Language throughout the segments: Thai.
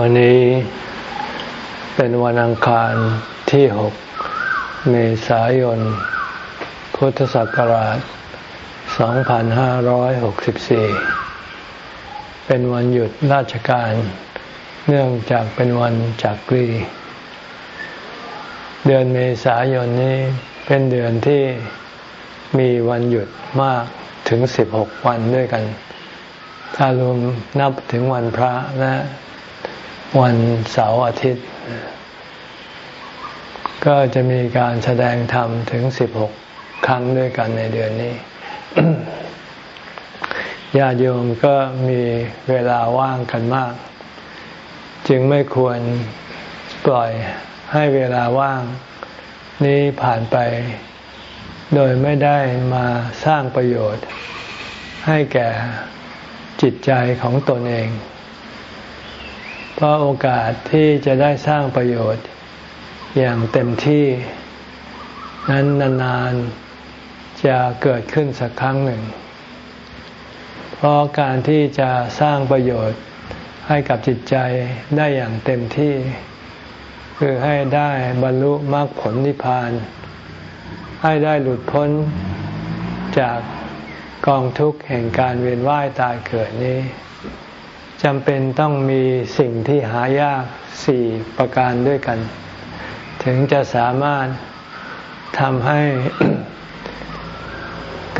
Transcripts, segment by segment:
วันนี้เป็นวันอังคารที่หกเมษายน พุทธศักราช 2564 เป็นวันหยุดราชการ เนื่องจากเป็นวันจักรี เดือนเมษายนนี้เป็นเดือนที่มีวันหยุดมากถึง 16 วันด้วยกัน ถ้ารวมนับถึงวันพระและ วันเสาร์อาทิตย์ ก็จะมีการแสดงธรรมถึงสิบหกครั้งด้วยกันในเดือนนี้ญาติโยมก็มีเวลาว่างกันมาก จึงไม่ควรปล่อยให้เวลาว่าง นี้ผ่านไป โดยไม่ได้มาสร้างประโยชน์ ให้แก่จิตใจของตนเอง เพราะโอกาสที่จะได้สร้างประโยชน์อย่างเต็มที่นั้นนานๆจะเกิดขึ้นสักครั้งหนึ่ง เพราะการที่จะสร้างประโยชน์ให้กับจิตใจได้อย่างเต็มที่ คือให้ได้บรรลุมรรคผลนิพพาน ให้ได้หลุดพ้นจากกองทุกข์แห่งการเวียนว่ายตายเกิดนี้ จำเป็นต้องมีสิ่งที่หายากสี่ประการด้วยกัน ถึงจะสามารถทำให้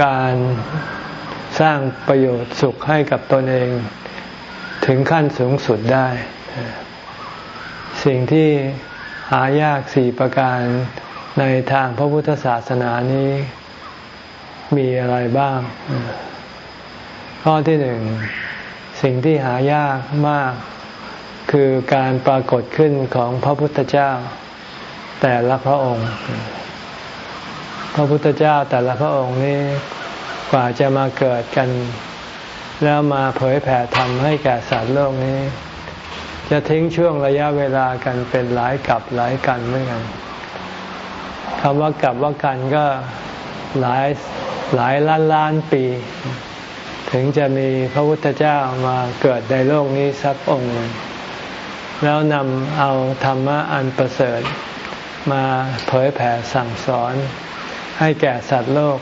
การสร้างประโยชน์สุขให้กับตนเองถึงขั้นสูงสุดได้ สิ่งที่หายากสี่ประการในทางพระพุทธศาสนานี้มีอะไรบ้าง ข้อที่หนึ่ง สิ่งที่หายากมาก คือการปรากฏขึ้นของพระพุทธเจ้า แต่ละพระองค์ พระพุทธเจ้าแต่ละพระองค์นี้กว่าจะมาเกิดกัน แล้วมาเผยแผ่ธรรมให้แก่สัตว์โลกนี้ จะทิ้งช่วงระยะเวลากันเป็นหลายกับหลายกันเหมือนกันคำว่ากับว่ากันก็หลายหลายล้านล้านปี ถึงจะมีพระพุทธเจ้ามาเกิดในโลกนี้สักองค์หนึ่งแล้วนำเอาธรรมะอันประเสริฐมาเผยแผ่สั่งสอน ให้แก่สัตว์โลก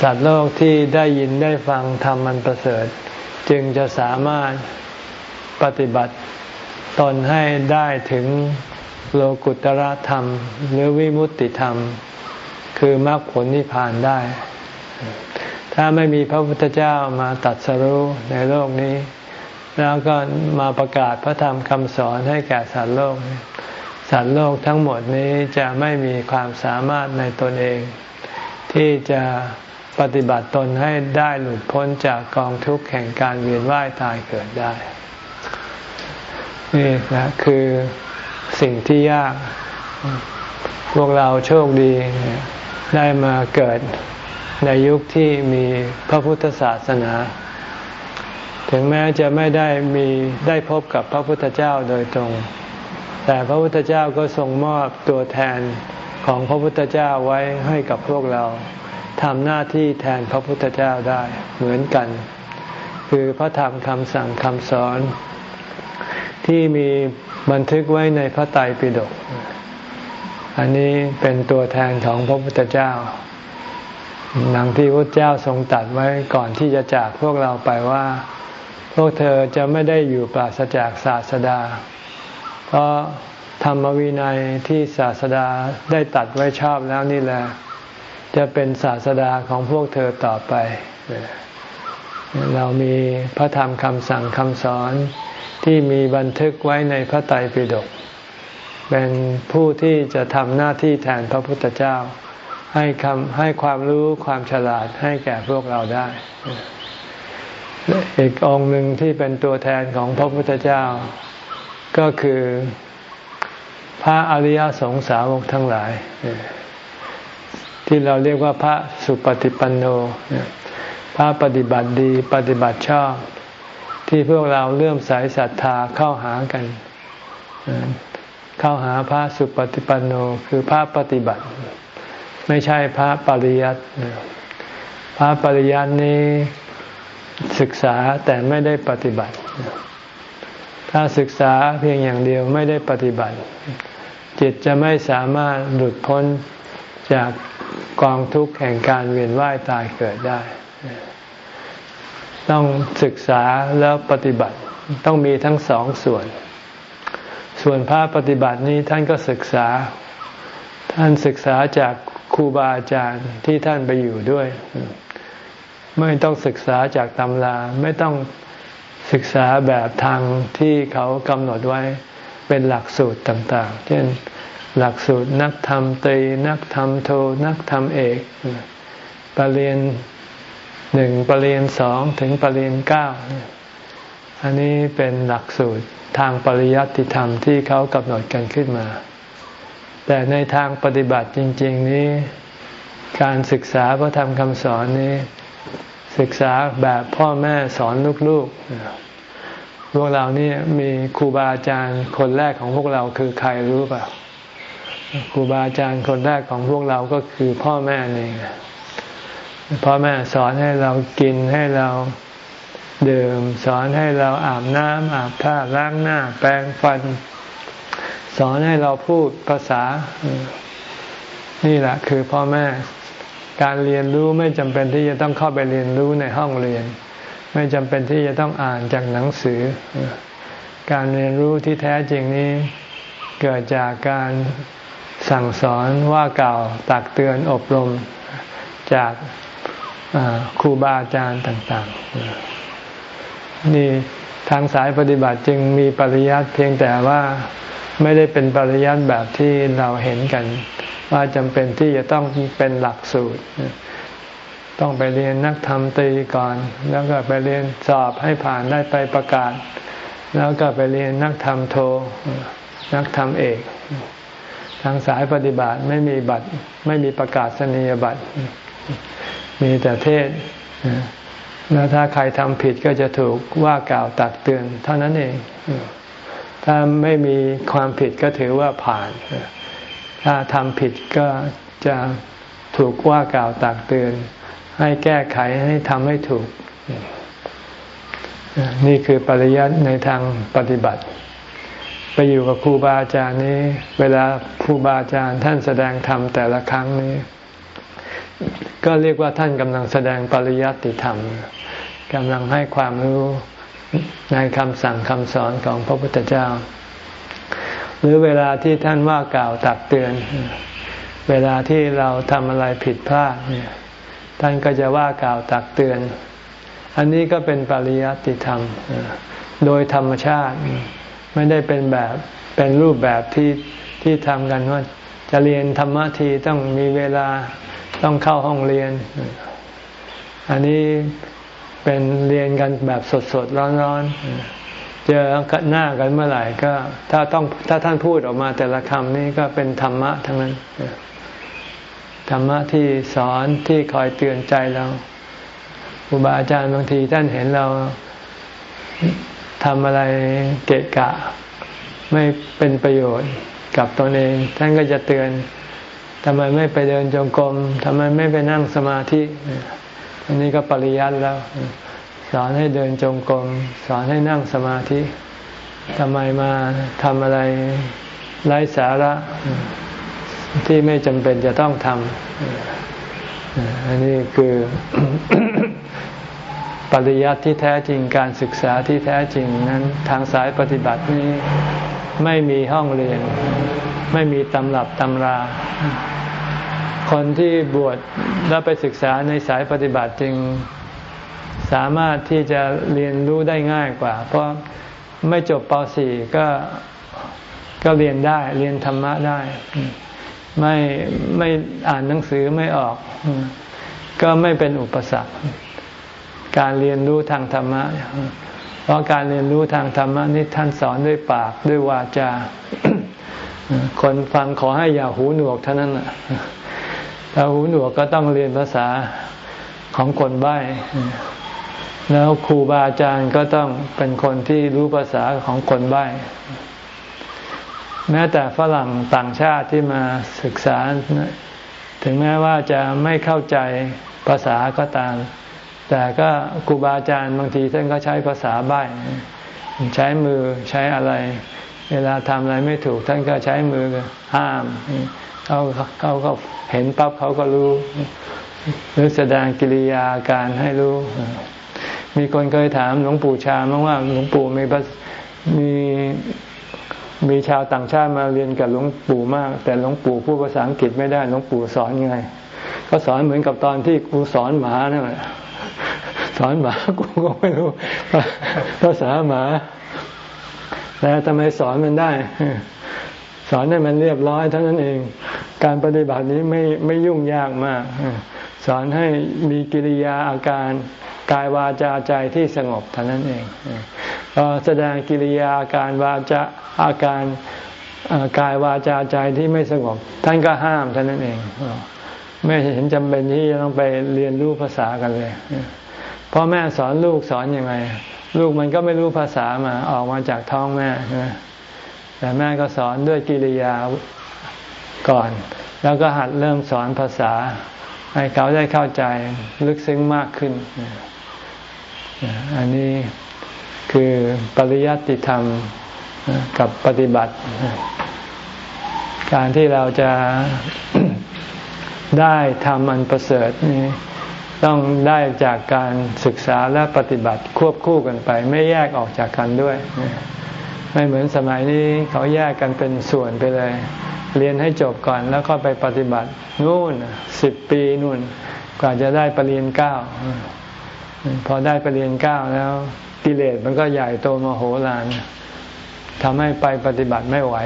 สัตว์โลกที่ได้ยินได้ฟังธรรมอันประเสริฐ จึงจะสามารถปฏิบัติตนให้ได้ถึงโลกุตระธรรม หรือวิมุตติธรรม คือมรรคผลนิพพานได้ ถ้าไม่มีพระพุทธเจ้ามาตัดสรู้ในโลกนี้ แล้วก็มาประกาศพระธรรมคำสอนให้แก่สัตว์โลก สัตว์โลกทั้งหมดนี้จะไม่มีความสามารถในตนเอง ที่จะปฏิบัติตนให้ได้หลุดพ้นจากกองทุกข์แห่งการเวียนว่ายตายเกิดได้ นี่นะคือสิ่งที่ยาก พวกเราโชคดีได้มาเกิด ในยุคที่มีพระพุทธศาสนา ถึงแม้จะไม่ได้มีได้พบกับพระพุทธเจ้าโดยตรง แต่พระพุทธเจ้าก็ทรงมอบตัวแทนของพระพุทธเจ้าไว้ให้กับพวกเราทำหน้าที่แทนพระพุทธเจ้าได้เหมือนกัน คือพระธรรมคำสั่งคำสอน ที่มีบันทึกไว้ในพระไตรปิฎกอันนี้เป็นตัวแทนของพระพุทธเจ้า ดังที่พระเจ้าทรงตัดไว้ก่อนที่จะจากพวกเราไปว่า พวกเธอจะไม่ได้อยู่ปราศจากศาสดา เพราะธรรมวินัยที่ศาสดาได้ตัดไว้ชอบแล้วนี่แหละ จะเป็นศาสดาของพวกเธอต่อไป เรามีพระธรรมคำสั่งคำสอนที่มีบันทึกไว้ในพระไตรปิฎกเป็นผู้ที่จะทำหน้าที่แทนพระพุทธเจ้า ให้คำให้ความรู้ความฉลาดให้แก่พวกเราได้ อีกองหนึ่งที่เป็นตัวแทนของพระพุทธเจ้า ก็คือพระอริยสงสาวกทั้งหลาย ที่เราเรียกว่าพระสุปฏิปันโน พระปฏิบัติดีปฏิบัติชอบ ที่พวกเราเลื่อมสายศรัทธาเข้าหากัน เข้าหาพระสุปฏิปันโนคือพระปฏิบัติ ไม่ใช่พระปริยัติ พระปริยัตินี้ศึกษาแต่ไม่ได้ปฏิบัติ ถ้าศึกษาเพียงอย่างเดียวไม่ได้ปฏิบัติ จิตจะไม่สามารถหลุดพ้นจากกองทุกข์แห่งการเวียนว่ายตายเกิดได้ ต้องศึกษาแล้วปฏิบัติต้องมีทั้งสองส่วน ส่วนพระปฏิบัตินี้ท่านก็ศึกษา ท่านศึกษาจาก ครูบาอาจารย์ที่ท่านไปอยู่ด้วย ไม่ต้องศึกษาจากตำราไม่ต้องศึกษาแบบทางที่เขากำหนดไว้เป็นหลักสูตรต่าง ๆ เช่นหลักสูตรนักธรรมตรีนักธรรมโท นักธรรมเอกปรริญญาหนึ่งปรริญญาสองถึงปรริญญาเก้าอันนี้เป็นหลักสูตรทางปริยัติธรรมที่เขากำหนดกันขึ้นมา แต่ในทางปฏิบัติจริง ๆ นี้ การศึกษาพระธรรมคำสอนนี้ ศึกษาแบบพ่อแม่สอนลูกๆพวกเรานี่มีครูบาอาจารย์คนแรกของพวกเราคือใครรู้ป่ะครูบาอาจารย์คนแรกของพวกเราก็คือพ่อแม่เองพ่อแม่สอนให้เรากินให้เราดื่ม สอนให้เราอาบน้ำอาบผ้าล้างหน้า แปรงฟัน สอนให้เราพูดภาษา นี่แหละคือพ่อแม่ การเรียนรู้ไม่จำเป็นที่จะต้องเข้าไปเรียนรู้ในห้องเรียน ไม่จำเป็นที่จะต้องอ่านจากหนังสือ การเรียนรู้ที่แท้จริงนี้ เกิดจากการสั่งสอนว่าเก่าตักเตือนอบรมจากครูบาอาจารย์ต่าง ๆ นี่ทางสายปฏิบัติจึงมีปริยัติเพียงแต่ว่า ไม่ได้เป็นปริยัติแบบที่เราเห็นกัน ว่าจำเป็นที่จะต้องเป็นหลักสูตร ต้องไปเรียนนักธรรมตรีก่อน แล้วก็ไปเรียนสอบให้ผ่านได้ไปประกาศ แล้วก็ไปเรียนนักธรรมโท นักธรรมเอก ทางสายปฏิบัติไม่มีบัตรไม่มีประกาศนียบัตร มีแต่เทศแล้วถ้าใครทำผิดก็จะถูกว่ากล่าวตักเตือนเท่านั้นเอง ถ้าไม่มีความผิดก็ถือว่าผ่าน ถ้าทำผิดก็จะถูกว่ากล่าวตักเตือน ให้แก้ไขให้ทำให้ถูก นี่คือปริยัติในทางปฏิบัติ ไปอยู่กับครูบาอาจารย์นี้ เวลาครูบาอาจารย์ท่านแสดงธรรมแต่ละครั้งนี้ ก็เรียกว่าท่านกำลังแสดงปริยัติธรรมกำลังให้ความรู้ ในคำสั่งคำสอนของพระพุทธเจ้า หรือเวลาที่ท่านว่ากล่าวตักเตือน เวลาที่เราทำอะไรผิดพลาดเนี่ยท่านก็จะว่ากล่าวตักเตือน อันนี้ก็เป็นปริยัติธรรม โดยธรรมชาติ ไม่ได้เป็นแบบเป็นรูปแบบที่ที่ทำกันว่าจะเรียนธรรมะทีต้องมีเวลาต้องเข้าห้องเรียน อันนี้ เป็นเรียนกันแบบสดๆร้อนๆ เจอหน้ากันเมื่อไหร่ก็ถ้าต้องถ้าท่านพูดออกมาแต่ละคำนี้ก็เป็นธรรมะทั้งนั้น ธรรมะที่สอนที่คอยเตือนใจเราครูบาอาจารย์บางทีท่านเห็นเราทำอะไรเกะกะ ไม่เป็นประโยชน์กับตนเอง ท่านก็จะเตือนทำไมไม่ไปเดินจงกรมทำไมไม่ไปนั่งสมาธิ อันนี้ก็ปริยัติแล้ว สอนให้เดินจงกรมสอนให้นั่งสมาธิทำไมมาทำอะไรไร้สาระที่ไม่จำเป็นจะต้องทำอันนี้คือปริยัติที่แท้จริงการศึกษาที่แท้จริงนั้นทางสายปฏิบัตินี้ไม่มีห้องเรียน ไม่มีตำรับตำรา คนที่บวชแล้วไปศึกษาในสายปฏิบัติจึงสามารถที่จะเรียนรู้ได้ง่ายกว่า เพราะไม่จบป .4 ก็ก็เรียนได้ เรียนธรรมะได้ ไม่ไม่อ่านหนังสือไม่ออก ก็ไม่เป็นอุปสรรค การเรียนรู้ทางธรรมะ เพราะการเรียนรู้ทางธรรมะนี่ท่านสอนด้วยปากด้วยวาจา คนฟังขอให้อย่าหูหนวกเท่านั้น ถ้าหูหนวกก็ต้องเรียนภาษาของคนใบ้ แล้วครูบาอาจารย์ก็ต้องเป็นคนที่รู้ภาษาของคนใบ้ แม้แต่ฝรั่งต่างชาติที่มาศึกษา ถึงแม้ว่าจะไม่เข้าใจภาษาก็ตาม แต่ก็ครูบาอาจารย์บางทีท่านก็ใช้ภาษาใบ้ ใช้มือใช้อะไร เวลาทำอะไรไม่ถูกท่านก็ใช้มือห้าม เขาเขาก็เห็นปั๊บเขาก็รู้ หรือแสดงกิริยาการให้รู้ มีคนเคยถามหลวงปู่ชามาว่าหลวงปู่มีมีมีชาวต่างชาติมาเรียนกับหลวงปู่มาก แต่หลวงปู่พูดภาษาอังกฤษไม่ได้หลวงปู่สอนยังไง ก็สอนเหมือนกับตอนที่กูสอนหมานั่นแหละสอนหมากูก็ไม่รู้ภาษาหมาแต่ทำไมสอนมันได้ สอนให้มันเรียบร้อยเท่านั้นเอง การปฏิบัตินี้ไม่ไม่ยุ่งยากมาก สอนให้มีกิริยาอาการกายวาจาใจที่สงบเท่านั้นเองพอแสดงกิริยาอาการวาจาอาการกายวาจาใจที่ไม่สงบ ท่านก็ห้ามเท่านั้นเอง ไม่เห็นจำเป็นที่จะต้องไปเรียนรู้ภาษากันเลยพ่อแม่สอนลูกสอนอยังไง ลูกมันก็ไม่รู้ภาษามาออกมาจากท้องแม่ แต่แม่ก็สอนด้วยกิริยาก่อน แล้วก็หัดเริ่มสอนภาษา ให้เขาได้เข้าใจลึกซึ้งมากขึ้น อันนี้คือปริยัติธรรมกับปฏิบัติ การที่เราจะได้ทำอันประเสริฐนี้ต้องได้จากการศึกษาและปฏิบัติควบคู่กันไป ไม่แยกออกจากกันด้วย ไม่เหมือนสมัยนี้เขาแยกกันเป็นส่วนไปเลย เรียนให้จบก่อนแล้วก็ไปปฏิบัตินู่นสิบปีนู่น กว่าจะได้ปรริญญาเก้าพอได้ปรริญญาเก้าแล้วกิเลสมันก็ใหญ่โตมโหฬารทำให้ไปปฏิบัติไม่ไหว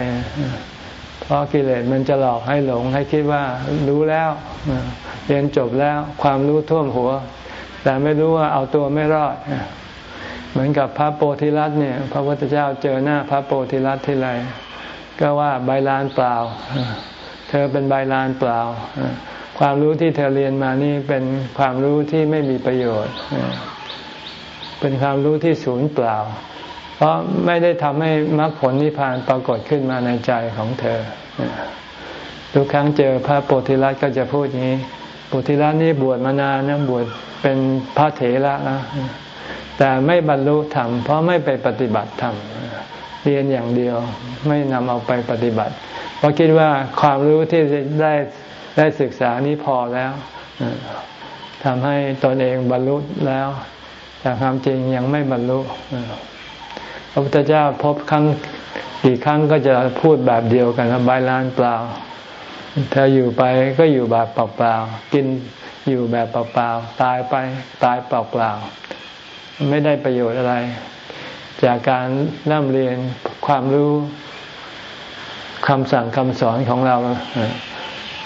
เพราะกิเลสมันจะหลอกให้หลงให้คิดว่ารู้แล้วเรียนจบแล้วความรู้ท่วมหัว แต่ไม่รู้ว่าเอาตัวไม่รอด เหมือนกับพระโพธิลัตเนี่ย พระพุทธเจ้าเจอหน้าพระโพธิลัตที่ไรก็ว่าใบลานเปล่า เธอเป็นใบลานเปล่า ความรู้ที่เธอเรียนมานี่เป็นความรู้ที่ไม่มีประโยชน์ เป็นความรู้ที่ศูนย์เปล่า เพราะไม่ได้ทำให้มรรคผลนิพพานปรากฏขึ้นมาในใจของเธอ ทุกครั้งเจอพระโพธิลัตก็จะพูดอย่างนี้ปุถิระนี่บวชมานานนะบวชเป็นพระเถระนะ แต่ไม่บรรลุธรรมเพราะไม่ไปปฏิบัติธรรมเรียนอย่างเดียวไม่นำเอาไปปฏิบัติ เพราะคิดว่าความรู้ที่ได้ได้ศึกษานี้พอแล้วทำให้ตนเองบรรลุแล้ว แต่ความจริงยังไม่บรรลุพระพุทธเจ้าพบครั้งกี่ครั้งก็จะพูดแบบเดียวกันใบลานเปล่าถ้าอยู่ไปก็อยู่แบบเปล่าๆกินอยู่แบบเปล่าๆตายไปตายเปล่าๆ ไม่ได้ประโยชน์อะไร จากการร่ำเรียนความรู้คำสั่งคำสอนของเรา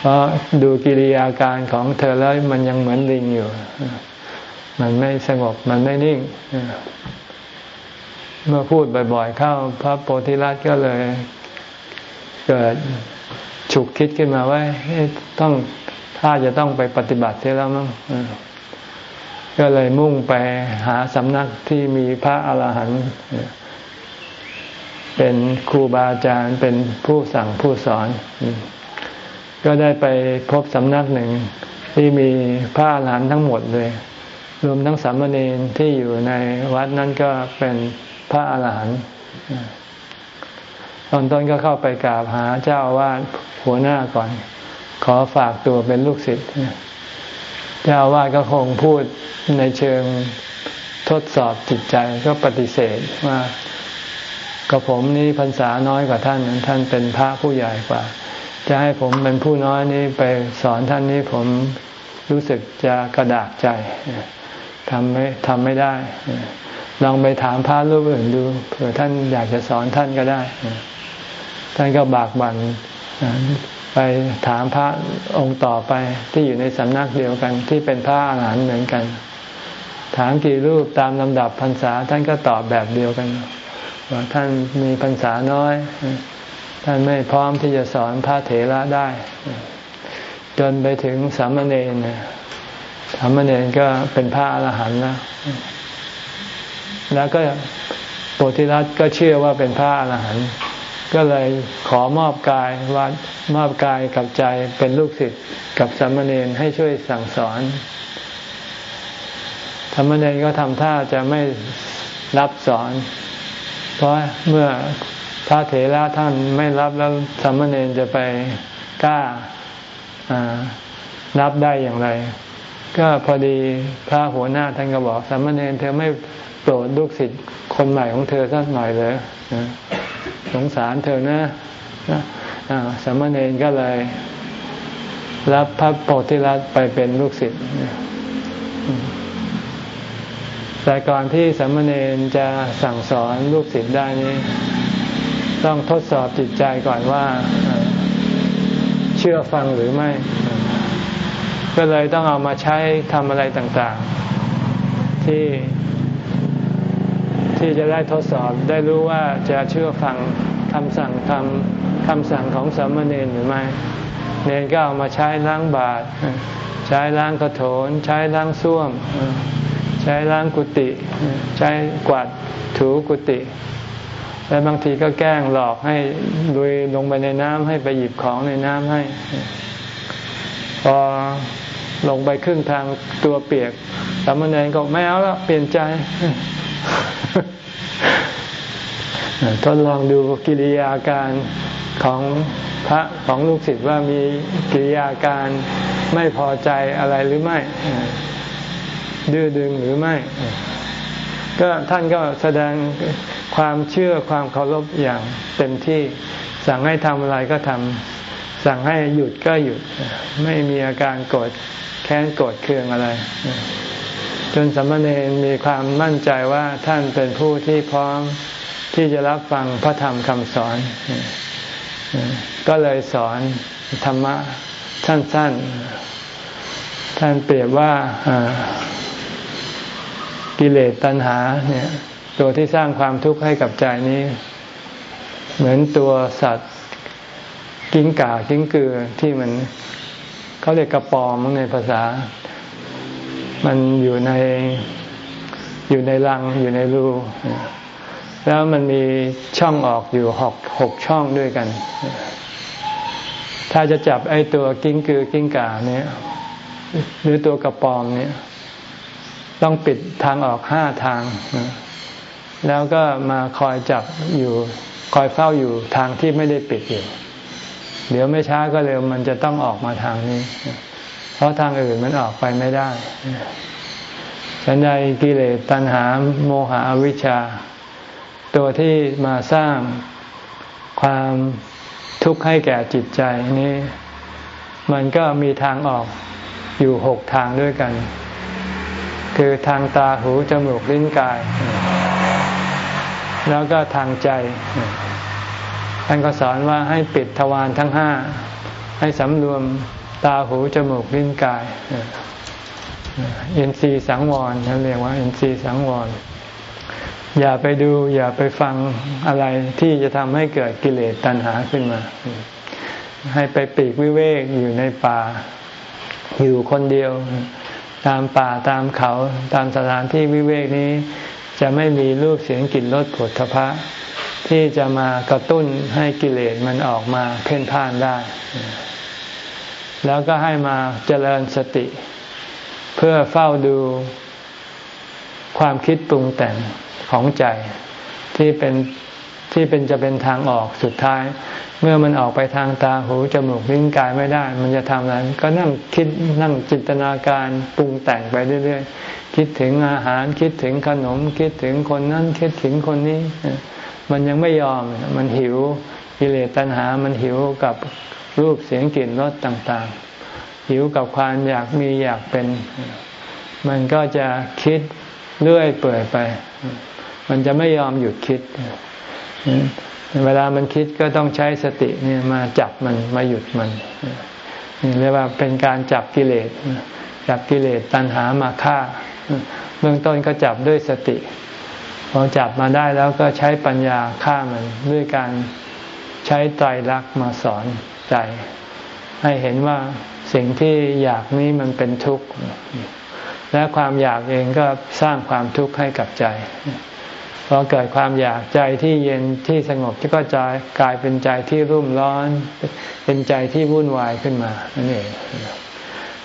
เพราะดูกิริยาการของเธอแล้วมันยังเหมือนลิงอยู่ มันไม่สงบมันไม่นิ่ง เมื่อพูดบ่อยๆ เข้าพระโพธิลัตก็เลยเกิดฉุกคิดขึ้นมาว่าต้องถ้าจะต้องไปปฏิบัติเสียแล้วมั้ง ก็เลยมุ่งไปหาสำนักที่มีพระอาหารหันต์เป็นครูบาอาจารย์เป็นผู้สั่งผู้สอน ก็ได้ไปพบสำนักหนึ่งที่มีพระอาหารหันต์ทั้งหมดเลย รวมทั้งสามเณรที่อยู่ในวัดนั้นก็เป็นพระอาหารหันต์ตอนต้นก็เข้าไปกราบหาเจ้าวาดหัวหน้าก่อน ขอฝากตัวเป็นลูกศิษย์ เจ้าวาดก็คงพูดในเชิงทดสอบจิตใจก็ปฏิเสธว่าก็ผมนี้พรรษาน้อยกว่าท่าน ท่านเป็นพระผู้ใหญ่กว่า จะให้ผมเป็นผู้น้อยนี้ไปสอนท่านนี้ผมรู้สึกจะกระดากใจทำไม่ทำไม่ได้ ลองไปถามพระรูปอื่นดูเผื่อท่านอยากจะสอนท่านก็ได้ ท่านก็บากบั่น ไปถามพระองค์ต่อไปที่อยู่ในสำนักเดียวกันที่เป็นพระอาหารหันต์เหมือนกัน ถามกี่รูปตามลำดับพรรษาท่านก็ตอบแบบเดียวกันว่าท่านมีพรรษาน้อย ท่านไม่พร้อมที่จะสอนพระเถระได้ จนไปถึงสามเณรสามเณรก็เป็นพระอรหันต์แล้วแล้วก็โพธิรัตก็เชื่อว่าเป็นพระอรหันต์ ก็เลยขอมอบกายวัดมอบกายกับใจเป็นลูกศิษย์กับสามเณรให้ช่วยสั่งสอนสามเณรก็ทำท่าจะไม่รับสอน เพราะเมื่อพระเถระท่านไม่รับแล้วสามเณรจะไปกล้ารับได้อย่างไร ก็พอดีพระหัวหน้าท่านก็บอกสามเณรเธอไม่โปรดลูกศิษย์คนใหม่ของเธอสักหน่อยเลย สงสารเธอนะสามเณรก็เลยรับพระโพธิรัตไปเป็นลูกศิษย์แต่ก่อนที่สามเณรจะสั่งสอนลูกศิษย์ได้นี้ ต้องทดสอบจิตใจก่อนว่า เชื่อฟังหรือไม่ ก็เลยต้องเอามาใช้ทำอะไรต่าง ๆ ที่ ที่จะได้ทดสอบได้รู้ว่าจะเชื่อฟังคำสั่งทำคำสั่งของสามเณรหรือไม่เนรก็เอามาใช้ล้างบาตรใช้ล้างกระโถน ใช้ล้างส้วม ใช้ล้างกุฏิใช้กวาดถูกุฏิและบางทีก็แกล้งหลอกให้ลุยลงไปในน้ำให้ไปหยิบของในน้ำให้ พอลงไปครึ่งทางตัวเปียกสามเณรก็ไม่เอาแล้วเปลี่ยนใจ ทดลองดูกิริยาการของพระของลูกศิษย์ว่ามีกิริยาการไม่พอใจอะไรหรือไม่ ดื้อดึงหรือไม่ ก็ท่านก็แสดงความเชื่อความเคารพอย่างเต็มที่ สั่งให้ทำอะไรก็ทำสั่งให้หยุดก็หยุด ไม่มีอาการโกรธแค้นโกรธเคืองอะไร จนสัมมาเนรมีความมั่นใจว่าท่านเป็นผู้ที่พร้อมที่จะรับฟังพระธรรมคำสอน ก็เลยสอนธรรมะสั้นๆ ท่านเปรียบว่ากิเลสตัณหาเนี่ยตัวที่สร้างความทุกข์ให้กับใจนี้ เหมือนตัวสัตว์กิ้งก่ากิ้งเกือที่มันเขาเรียกกระปอมในภาษา มันอยู่ในอยู่ในรังอยู่ในรูแล้วมันมีช่องออกอยู่หกหกช่องด้วยกัน ถ้าจะจับไอ้ตัวกิ้งกือกิ้งก่าเนี่ยหรือตัวกระปอมเนี่ยต้องปิดทางออกห้าทาง แล้วก็มาคอยจับอยู่คอยเฝ้าอยู่ทางที่ไม่ได้ปิดอยู่ เดี๋ยวไม่ช้าก็เร็วมันจะต้องออกมาทางนี้ เพราะทางอื่นมันออกไปไม่ได้ฉันใดกิเลสตัณหาโมหะอวิชชา ตัวที่มาสร้างความทุกข์ให้แก่จิตใจนี้ มันก็มีทางออกอยู่หกทางด้วยกัน คือทางตาหูจมูกลิ้นกาย แล้วก็ทางใจ ท่านก็สอนว่าให้ปิดทวารทั้งห้าให้สำรวม ตาหูจมูกลิ้นกายอินทรีย์สังวรเขาเรียกว่าอินทรีย์สังวร อย่าไปดู อย่าไปฟังอะไรที่จะทำให้เกิดกิเลสตัณหาขึ้นมา ให้ไปปีกวิเวกอยู่ในป่า อยู่คนเดียว ตามป่าตามเขาตามสถานที่วิเวกนี้ จะไม่มีรูปเสียงกลิ่นรสผลทพะ ที่จะมากระตุ้นให้กิเลสมันออกมาเพ่นพ่านได้ แล้วก็ให้มาเจริญสติ เพื่อเฝ้าดูความคิดปรุงแต่งของใจที่เป็นที่เป็นจะเป็นทางออกสุดท้าย เมื่อมันออกไปทางตาหูจมูกลิ้นกายไม่ได้ มันจะทำอะไรก็นั่งคิดนั่งจินตนาการปรุงแต่งไปเรื่อยๆ คิดถึงอาหารคิดถึงขนม คิดถึงคนนั้นคิดถึงคนนี้ มันยังไม่ยอมมันหิวกิเลสตัณหา มันหิวกับ รูปเสียงกลิ่นรสต่างๆ หิวกับความอยากมีอยากเป็น มันก็จะคิดเรื่อยเปื่อยไป มันจะไม่ยอมหยุดคิด เวลามันคิดก็ต้องใช้สติเนี่ยมาจับมันมาหยุดมันนี่เรียกว่าเป็นการจับกิเลสจับกิเลสตัณหามาฆ่า เบื้องต้นก็จับด้วยสติ พอจับมาได้แล้วก็ใช้ปัญญาฆ่ามันด้วยการใช้ไตรลักษณ์มาสอน ใจ ให้เห็นว่าสิ่งที่อยากนี้มันเป็นทุกข์ และความอยากเองก็สร้างความทุกข์ให้กับใจพอเกิดความอยากใจที่เย็นที่สงบก็จะกลายเป็นใจที่รุ่มร้อน เป็นใจที่วุ่นวายขึ้นมานั่นเอง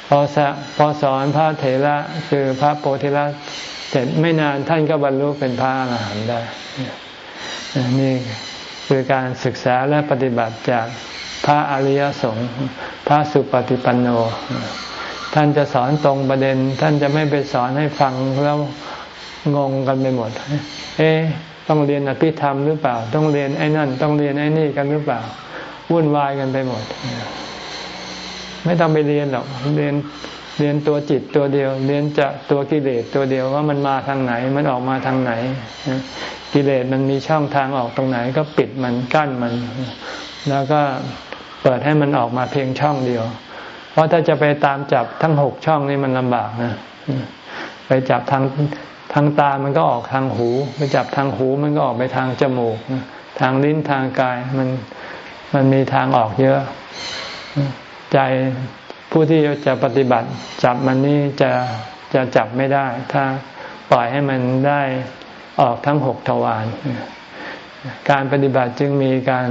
พอสพอสอนพระเถระคือพระโพธิละเสร็จไม่นานท่านก็บรรลุเป็นพระอรหันต์ได้นี่คือการศึกษาและปฏิบัติจาก พระอริยสงฆ์พระสุปฏิปันโน ท่านจะสอนตรงประเด็น ท่านจะไม่ไปสอนให้ฟังแล้วงงกันไปหมด เอ๊ต้องเรียนอภิธรรมหรือเปล่า ต้องเรียนไอ้นั่น ต้องเรียนไอ้นี่กันหรือเปล่า วุ่นวายกันไปหมด ไม่ต้องไปเรียนหรอก เรียนเรียนตัวจิตตัวเดียว เรียนจะตัวกิเลสตัวเดียวว่ามันมาทางไหน มันออกมาทางไหน กิเลสมันมีช่องทางออกตรงไหน ก็ปิดมันกั้นมัน แล้วก็ เปิดให้มันออกมาเพียงช่องเดียว เพราะถ้าจะไปตามจับทั้งหกช่องนี่มันลำบากนะ ไปจับทางทางตามันก็ออกทางหู ไปจับทางหูมันก็ออกไปทางจมูก ทางลิ้นทางกายมันมันมีทางออกเยอะ ใจผู้ที่จะปฏิบัติ จับมันนี่จะจะจับไม่ได้ ถ้าปล่อยให้มันได้ออกทั้งหกทวารการปฏิบัติจึงมีการ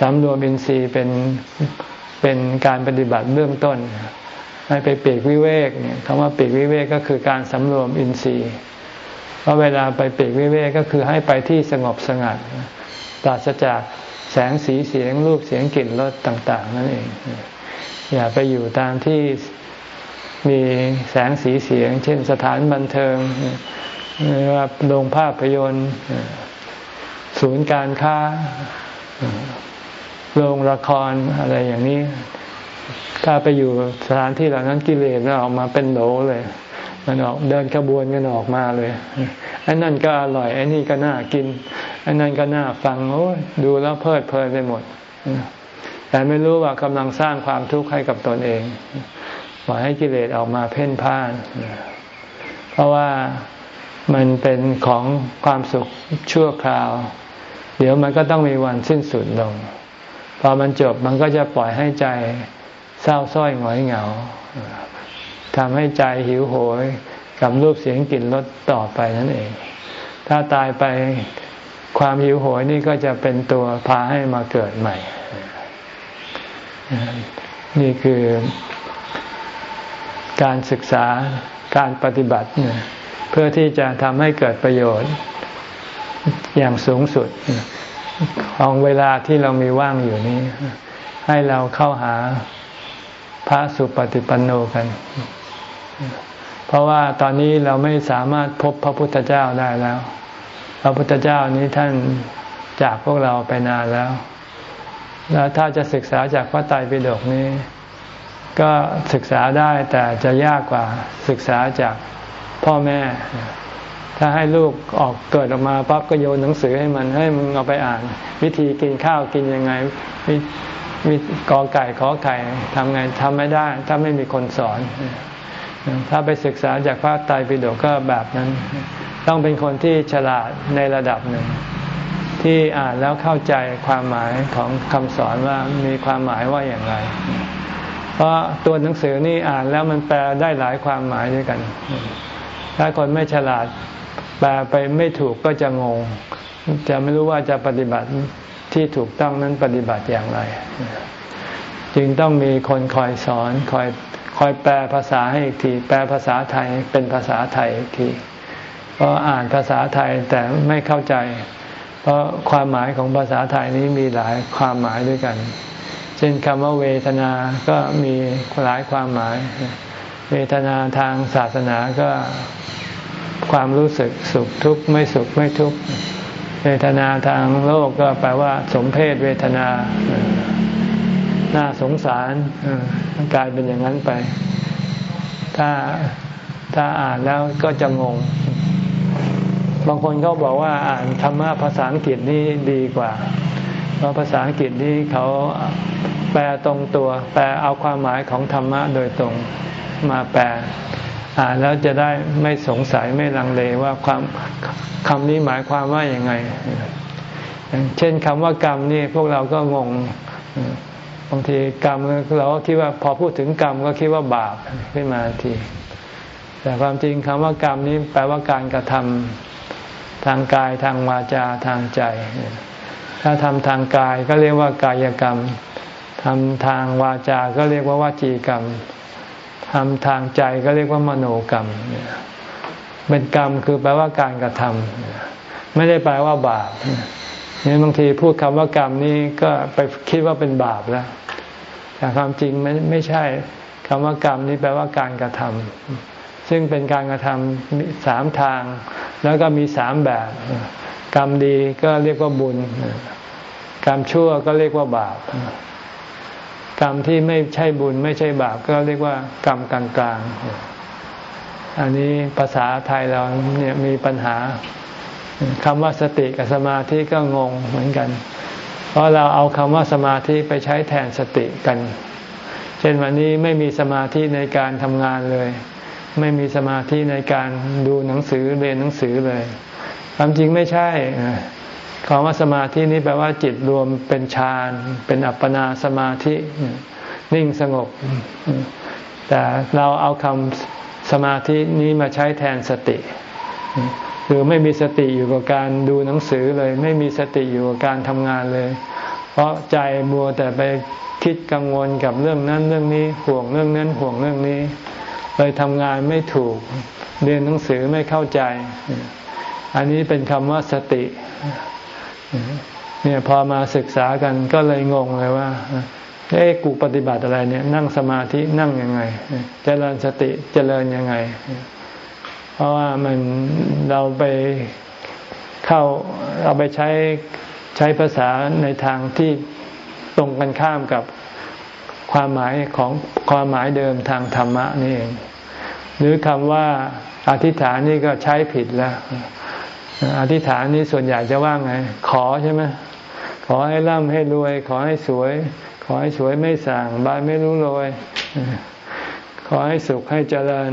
สำรวมอินทรีย์เป็นเป็นการปฏิบัติเบื้องต้น ให้ไปปีกวิเวกเนี่ยคำว่าปีกวิเวกก็คือการสำรวมอินทรีย์เพราะเวลาไปปีกวิเวกก็คือให้ไปที่สงบสงัดปราศจากแสงสีเสียงรูปเสียงกลิ่นรสต่าง ๆ นั่นเอง อย่าไปอยู่ตามที่มีแสงสีเสียง เช่นสถานบันเทิงหรือว่าโรงภาพยนตร์ ศูนย์การค้า โรงละครอะไรอย่างนี้ ถ้าไปอยู่สถานที่เหล่านั้นกิเลสมันออกมาเป็นโหลเลย มันออกเดินขบวนกันออกมาเลยไอ้นั่นก็อร่อยไอ้นี่ก็น่ากินไอ้นั่นก็น่าฟังโอ้ดูแล้วเพลิดเพลินไปหมดแต่ไม่รู้ว่ากำลังสร้างความทุกข์ให้กับตนเองปล่อยให้กิเลสออกมาเพ่นพ่าน เพราะว่ามันเป็นของความสุขชั่วคราว เดี๋ยวมันก็ต้องมีวันสิ้นสุดลง พอมันจบมันก็จะปล่อยให้ใจเศร้าส้อยหงอยเหงาทำให้ใจหิวโหยกับรูปเสียงกลิ่นรสต่อไปนั่นเอง ถ้าตายไปความหิวโหยนี่ก็จะเป็นตัวพาให้มาเกิดใหม่ นี่คือการศึกษาการปฏิบัติ เพื่อที่จะทำให้เกิดประโยชน์อย่างสูงสุด ของเวลาที่เรามีว่างอยู่นี้ ให้เราเข้าหาพระสุปฏิปันโนกัน เพราะว่าตอนนี้เราไม่สามารถพบพระพุทธเจ้าได้แล้ว พระพุทธเจ้านี้ท่านจากพวกเราไปนานแล้ว แล้วถ้าจะศึกษาจากพระไตรปิฎกนี้ ก็ศึกษาได้แต่จะยากกว่าศึกษาจากพ่อแม่ ถ้าให้ลูกออกเกิดออกมาปั๊บก็โยนหนังสือให้มันให้มึงเอาไปอ่าน วิธีกินข้าวกินยังไงมีมีกอไก่ขอไข่ทำไงทำไม่ได้ ถ้าไม่มีคนสอน ถ้าไปศึกษาจากพระไตรปิฎกก็แบบนั้น ต้องเป็นคนที่ฉลาดในระดับหนึ่ง ที่อ่านแล้วเข้าใจความหมายของคำสอนว่ามีความหมายว่าอย่างไร เพราะตัวหนังสือนี่อ่านแล้วมันแปลได้หลายความหมายด้วยกัน ถ้าคนไม่ฉลาด แปลไปไม่ถูกก็จะงง จะไม่รู้ว่าจะปฏิบัติที่ถูกต้องนั้นปฏิบัติอย่างไร จึงต้องมีคนคอยสอนคอยคอยแปลภาษาให้อีกที แปลภาษาไทยเป็นภาษาไทยอีกทีเพราะอ่านภาษาไทยแต่ไม่เข้าใจ เพราะความหมายของภาษาไทยนี้มีหลายความหมายด้วยกัน เช่นคำว่าเวทนาก็มีหลายความหมาย เวทนาทางศาสนาก็ ความรู้สึกสุขทุกข์ไม่สุขไม่ทุกข์เวทนาทางโลกก็แปลว่า สมเพศเวทนา น่าสงสารกลายเป็นอย่างนั้นไป ถ้าถ้าอ่านแล้วก็จะงง บางคนเขาบอกว่าอ่านธรรมะภาษาอังกฤษนี่ดีกว่า เพราะภาษาอังกฤษนี่เขาแปลตรงตัว แปลเอาความหมายของธรรมะโดยตรงมาแปล อ่านแล้วจะได้ไม่สงสัยไม่ลังเลว่าความคำนี้หมายความว่าอย่างไง เช่นคำว่ากรรมนี่พวกเราก็งงบางทีกรรมเราก็คิดว่าพอพูดถึงกรรมก็คิดว่าบาปขึ้นมาที แต่ความจริงคำว่ากรรมนี้แปลว่าการกระทำทางกายทางวาจาทางใจ ถ้าทำทางกายก็เรียกว่ากายกรรมทำทางวาจาก็เรียกว่าวาจีกรรม ทำทางใจก็เรียกว่ามโนกรรม เป็นกรรมคือแปลว่าการกระทำไม่ได้แปลว่าบาปนี่บางทีพูดคำว่ากรรมนี่ก็ไปคิดว่าเป็นบาปแล้ว แต่ความจริงไม่ไม่ใช่คำว่ากรรมนี่แปลว่าการกระทำซึ่งเป็นการกระทำสามทาง แล้วก็มีสามแบบ กรรมดีก็เรียกว่าบุญ กรรมชั่วก็เรียกว่าบาป กรรมที่ไม่ใช่บุญไม่ใช่บาปก็เรียกว่ากรรมกลางๆ อันนี้ภาษาไทยเราเนี่ยมีปัญหาคำว่าสติกับสมาธิก็งงเหมือนกัน เพราะเราเอาคำว่าสมาธิไปใช้แทนสติกัน เช่นวันนี้ไม่มีสมาธิในการทำงานเลย ไม่มีสมาธิในการดูหนังสือเรียนหนังสือเลยความจริงไม่ใช่ คำว่าสมาธินี้แปลว่าจิตรวมเป็นฌาน เป็นอัปปนาสมาธิ นิ่งสงบ แต่เราเอาคำสมาธินี้มาใช้แทนสติคือไม่มีสติอยู่กับการดูหนังสือเลย ไม่มีสติอยู่กับการทำงานเลย เพราะใจมัวแต่ไปคิดกังวลกับเรื่องนั้นเรื่องนี้ ห่วงเรื่องนั้นห่วงเรื่องนี้ เลยทำงานไม่ถูก เรียนหนังสือไม่เข้าใจ อันนี้เป็นคำว่าสติ เนี่ยพอมาศึกษากันก็เลยงงเลยว่าเอ๊ะกูปฏิบัติอะไรเนี่ยนั่งสมาธินั่งยังไง เจริญสติเจริญยังไง เพราะว่ามันเราไปเข้าเราไปใช้ใช้ภาษาในทางที่ตรงกันข้ามกับความหมายของความหมายเดิมทางธรรมะนี่เองหรือคำว่าอธิษฐานนี่ก็ใช้ผิดแล้ว อธิษฐานนี่ส่วนใหญ่จะว่าไง ขอใช่ไหมขอให้ร่ำให้รวย ขอให้สวย ขอให้สวยไม่สั่งบายไม่รู้รวย ขอให้สุขให้เจริญ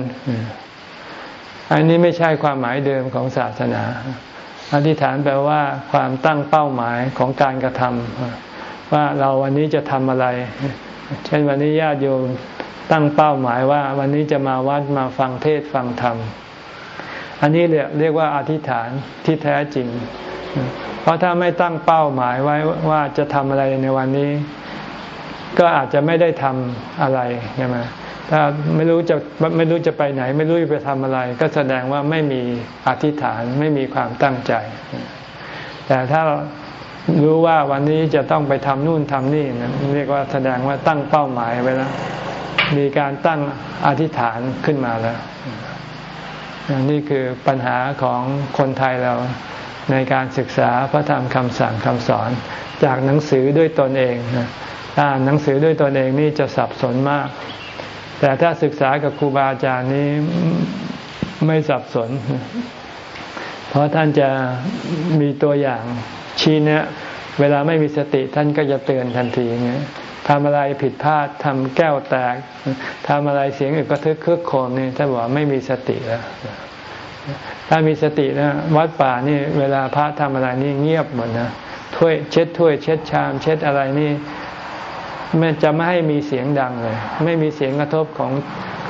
อันนี้ไม่ใช่ความหมายเดิมของศาสนา อธิษฐานแปลว่าความตั้งเป้าหมายของการกระทำว่าเราวันนี้จะทำอะไร เช่นวันนี้ญาติโยมตั้งเป้าหมายว่า วันนี้จะมาวัดมาฟังเทศฟังธรรม อันนี้เรียกเรียกว่าอธิษฐานที่แท้จริง เพราะถ้าไม่ตั้งเป้าหมายไว้ว่าจะทำอะไรในวันนี้ ก็อาจจะไม่ได้ทำอะไรใช่ไหมถ้าไม่รู้จะไม่รู้จะไปไหน ไม่รู้จะไปทำอะไร ก็แสดงว่าไม่มีอธิษฐานไม่มีความตั้งใจ แต่ถ้ารู้ว่าวันนี้จะต้องไปทำนู่นทำนี่นะเรียกว่าแสดงว่าตั้งเป้าหมายไว้แล้ว มีการตั้งอธิษฐานขึ้นมาแล้ว นี่คือปัญหาของคนไทยเราในการศึกษาพระธรรมคำสั่งคำสอน จากหนังสือด้วยตนเองอ่านหนังสือด้วยตนเองนี่จะสับสนมาก แต่ถ้าศึกษากับครูบาอาจารย์นี้ไม่สับสน เพราะท่านจะมีตัวอย่างชี้เนี้ยเวลาไม่มีสติท่านก็จะเตือนทันทีเงี้ย ทำอะไรผิดพลาดทำแก้วแตกทำอะไรเสียงอึกกระทึกคึกโคมนี่ท่านบอกไม่มีสติแล้วถ้ามีสตินะวัดป่านี่เวลาพระทำอะไรนี่เงียบหมดนะถ้วยเช็ดถ้วยเช็ดชาม เช็ดอะไรนี่ไม่จะไม่ให้มีเสียงดังเลย ไม่มีเสียงกระทบของ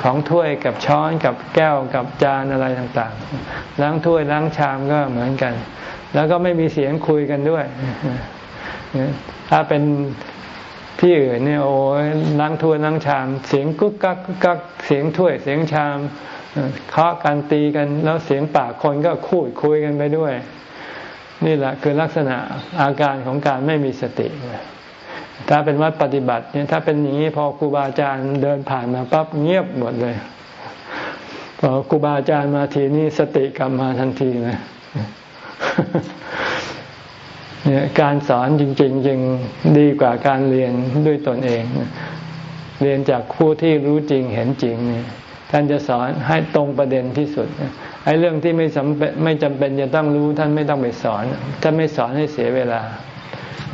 ของถ้วยกับช้อนกับแก้วกับจานอะไรต่างๆล้างถ้วยล้างชามก็เหมือนกัน แล้วก็ไม่มีเสียงคุยกันด้วยถ้าเป็น ที่อื่นเนี่ยโอ้ยล้างถ้วยล้างชาม เสียงกุ๊กกักกุ๊กกักเสียงถ้วยเสียงชามเคาะกันตีกันแล้วเสียงปากคนก็คูดคุยกันไปด้วย นี่แหละคือลักษณะอาการของการไม่มีสติ ถ้าเป็นวัดปฏิบัติเนี่ยถ้าเป็นอย่างนี้พอครูบาอาจารย์เดินผ่านมาปั๊บเงียบหมดเลยพอครูบาอาจารย์มาทีนี้สติกลับมาทันทีเลย เนี่ยการสอนจริงๆยังดีกว่าการเรียนด้วยตนเอง เรียนจากผู้ที่รู้จริงเห็นจริงนี่ท่านจะสอนให้ตรงประเด็นที่สุดไอ้เรื่องที่ไม่จำเป็นไม่จำเป็นจะต้องรู้ท่านไม่ต้องไปสอนท่านไม่สอนให้เสียเวลา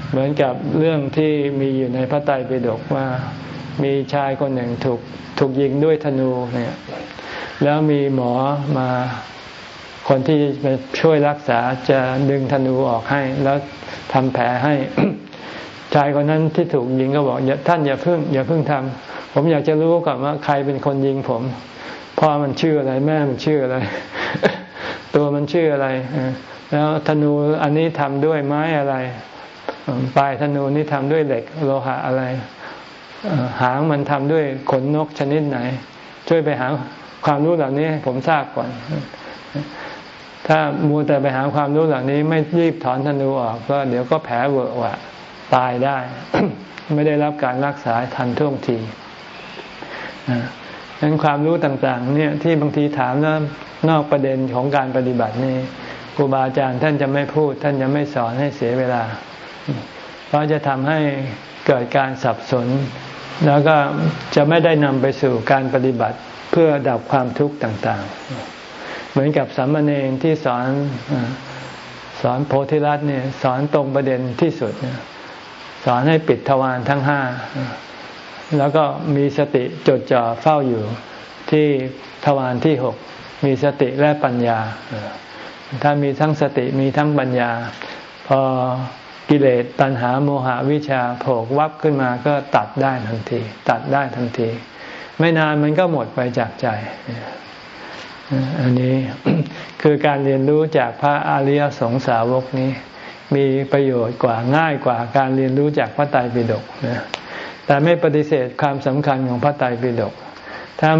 เหมือนกับเรื่องที่มีอยู่ในพระไตรปิฎกว่ามีชายคนหนึ่งถูกถูกยิงด้วยธนูเนี่ยแล้วมีหมอมา คนที่ไปช่วยรักษาจะดึงธนูออกให้ แล้วทำแผลให้ชายคนนั้นที่ถูกยิงก็บอกท่านอย่าเพิ่งอย่าเพิ่งทำผมอยากจะรู้ก่อนว่าใครเป็นคนยิงผมพ่อมันชื่ออะไรแม่มันชื่ออะไร ตัวมันชื่ออะไรแล้วธนูอันนี้ทำด้วยไม้อะไรปลายธนูนี่ทำด้วยเหล็กโลหะอะไรหางมันทำด้วยขนนกชนิดไหน ช่วยไปหาความรู้เหล่านี้ผมทราบก่อน ถ้ามัวแต่ไปหาความรู้เหล่านี้ไม่รีบถอนธนูออกก็เดี๋ยวก็แผลเวอะวะตายได้ ไม่ได้รับการรักษาทันท่วงทีนั้นความรู้ต่างๆ เนี่ยที่บางทีถามแล้วนอกประเด็นของการปฏิบัตินี่ครูบาอาจารย์ท่านจะไม่พูด ท่านจะไม่สอนให้เสียเวลา เพราะจะทำให้เกิดการสับสน แล้วก็จะไม่ได้นำไปสู่การปฏิบัติเพื่อดับความทุกข์ต่าง ๆ เหมือนกับสามเณรที่สอนสอนโพธิรัตน์เนี่ยสอนตรงประเด็นที่สุด สอนให้ปิดทวารทั้งห้า แล้วก็มีสติจดจ่อเฝ้าอยู่ที่ทวารที่หกมีสติและปัญญา ถ้ามีทั้งสติมีทั้งปัญญา พอกิเลสตัณหาโมหะวิชาโผล่วับขึ้นมาก็ตัดได้ทันที ตัดได้ทันที ไม่นานมันก็หมดไปจากใจ อันนี้คือการเรียนรู้จากพระอริยสงสาวกนี้ มีประโยชน์กว่าง่ายกว่าการเรียนรู้จากพระไตรปิฎกนะแต่ไม่ปฏิเสธความสำคัญของพระไตรปิฎกถ้า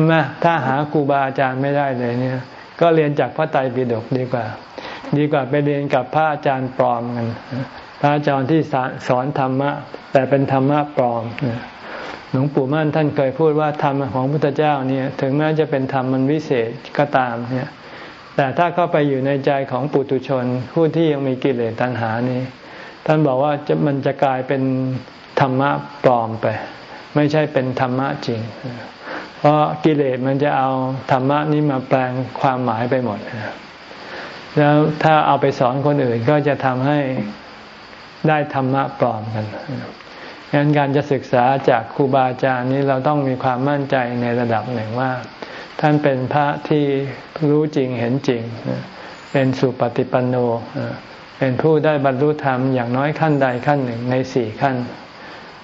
ถ้าหาครูบาอาจารย์ไม่ได้เลยเนี่ย ก็เรียนจากพระไตรปิฎกดีกว่า ดีกว่าไปเรียนกับพระอาจารย์ปลอมกันพระอาจารย์ที่สอนธรรมะ แต่เป็นธรรมะปลอม หลวงปู่มั่นท่านเคยพูดว่าธรรมของพุทธเจ้าเนี่ยถึงแม้จะเป็นธรรมมันวิเศษก็ตามเนี่ยแต่ถ้าเข้าไปอยู่ในใจของปุถุชน ผู้ที่ยังมีกิเลสตัณหานี้ ท่านบอกว่าจะมันจะกลายเป็นธรรมะปลอมไป ไม่ใช่เป็นธรรมะจริง เพราะกิเลสมันจะเอาธรรมะนี้มาแปลงความหมายไปหมด แล้วถ้าเอาไปสอนคนอื่นก็จะทำให้ได้ธรรมะปลอมกัน งั้นการจะศึกษาจากครูบาอาจารย์นี้เราต้องมีความมั่นใจในระดับหนึ่งว่า ท่านเป็นพระที่รู้จริงเห็นจริง เป็นสุปฏิปันโน เป็นผู้ได้บรรลุธรรมอย่างน้อยขั้นใดขั้นหนึ่งในสี่ขั้น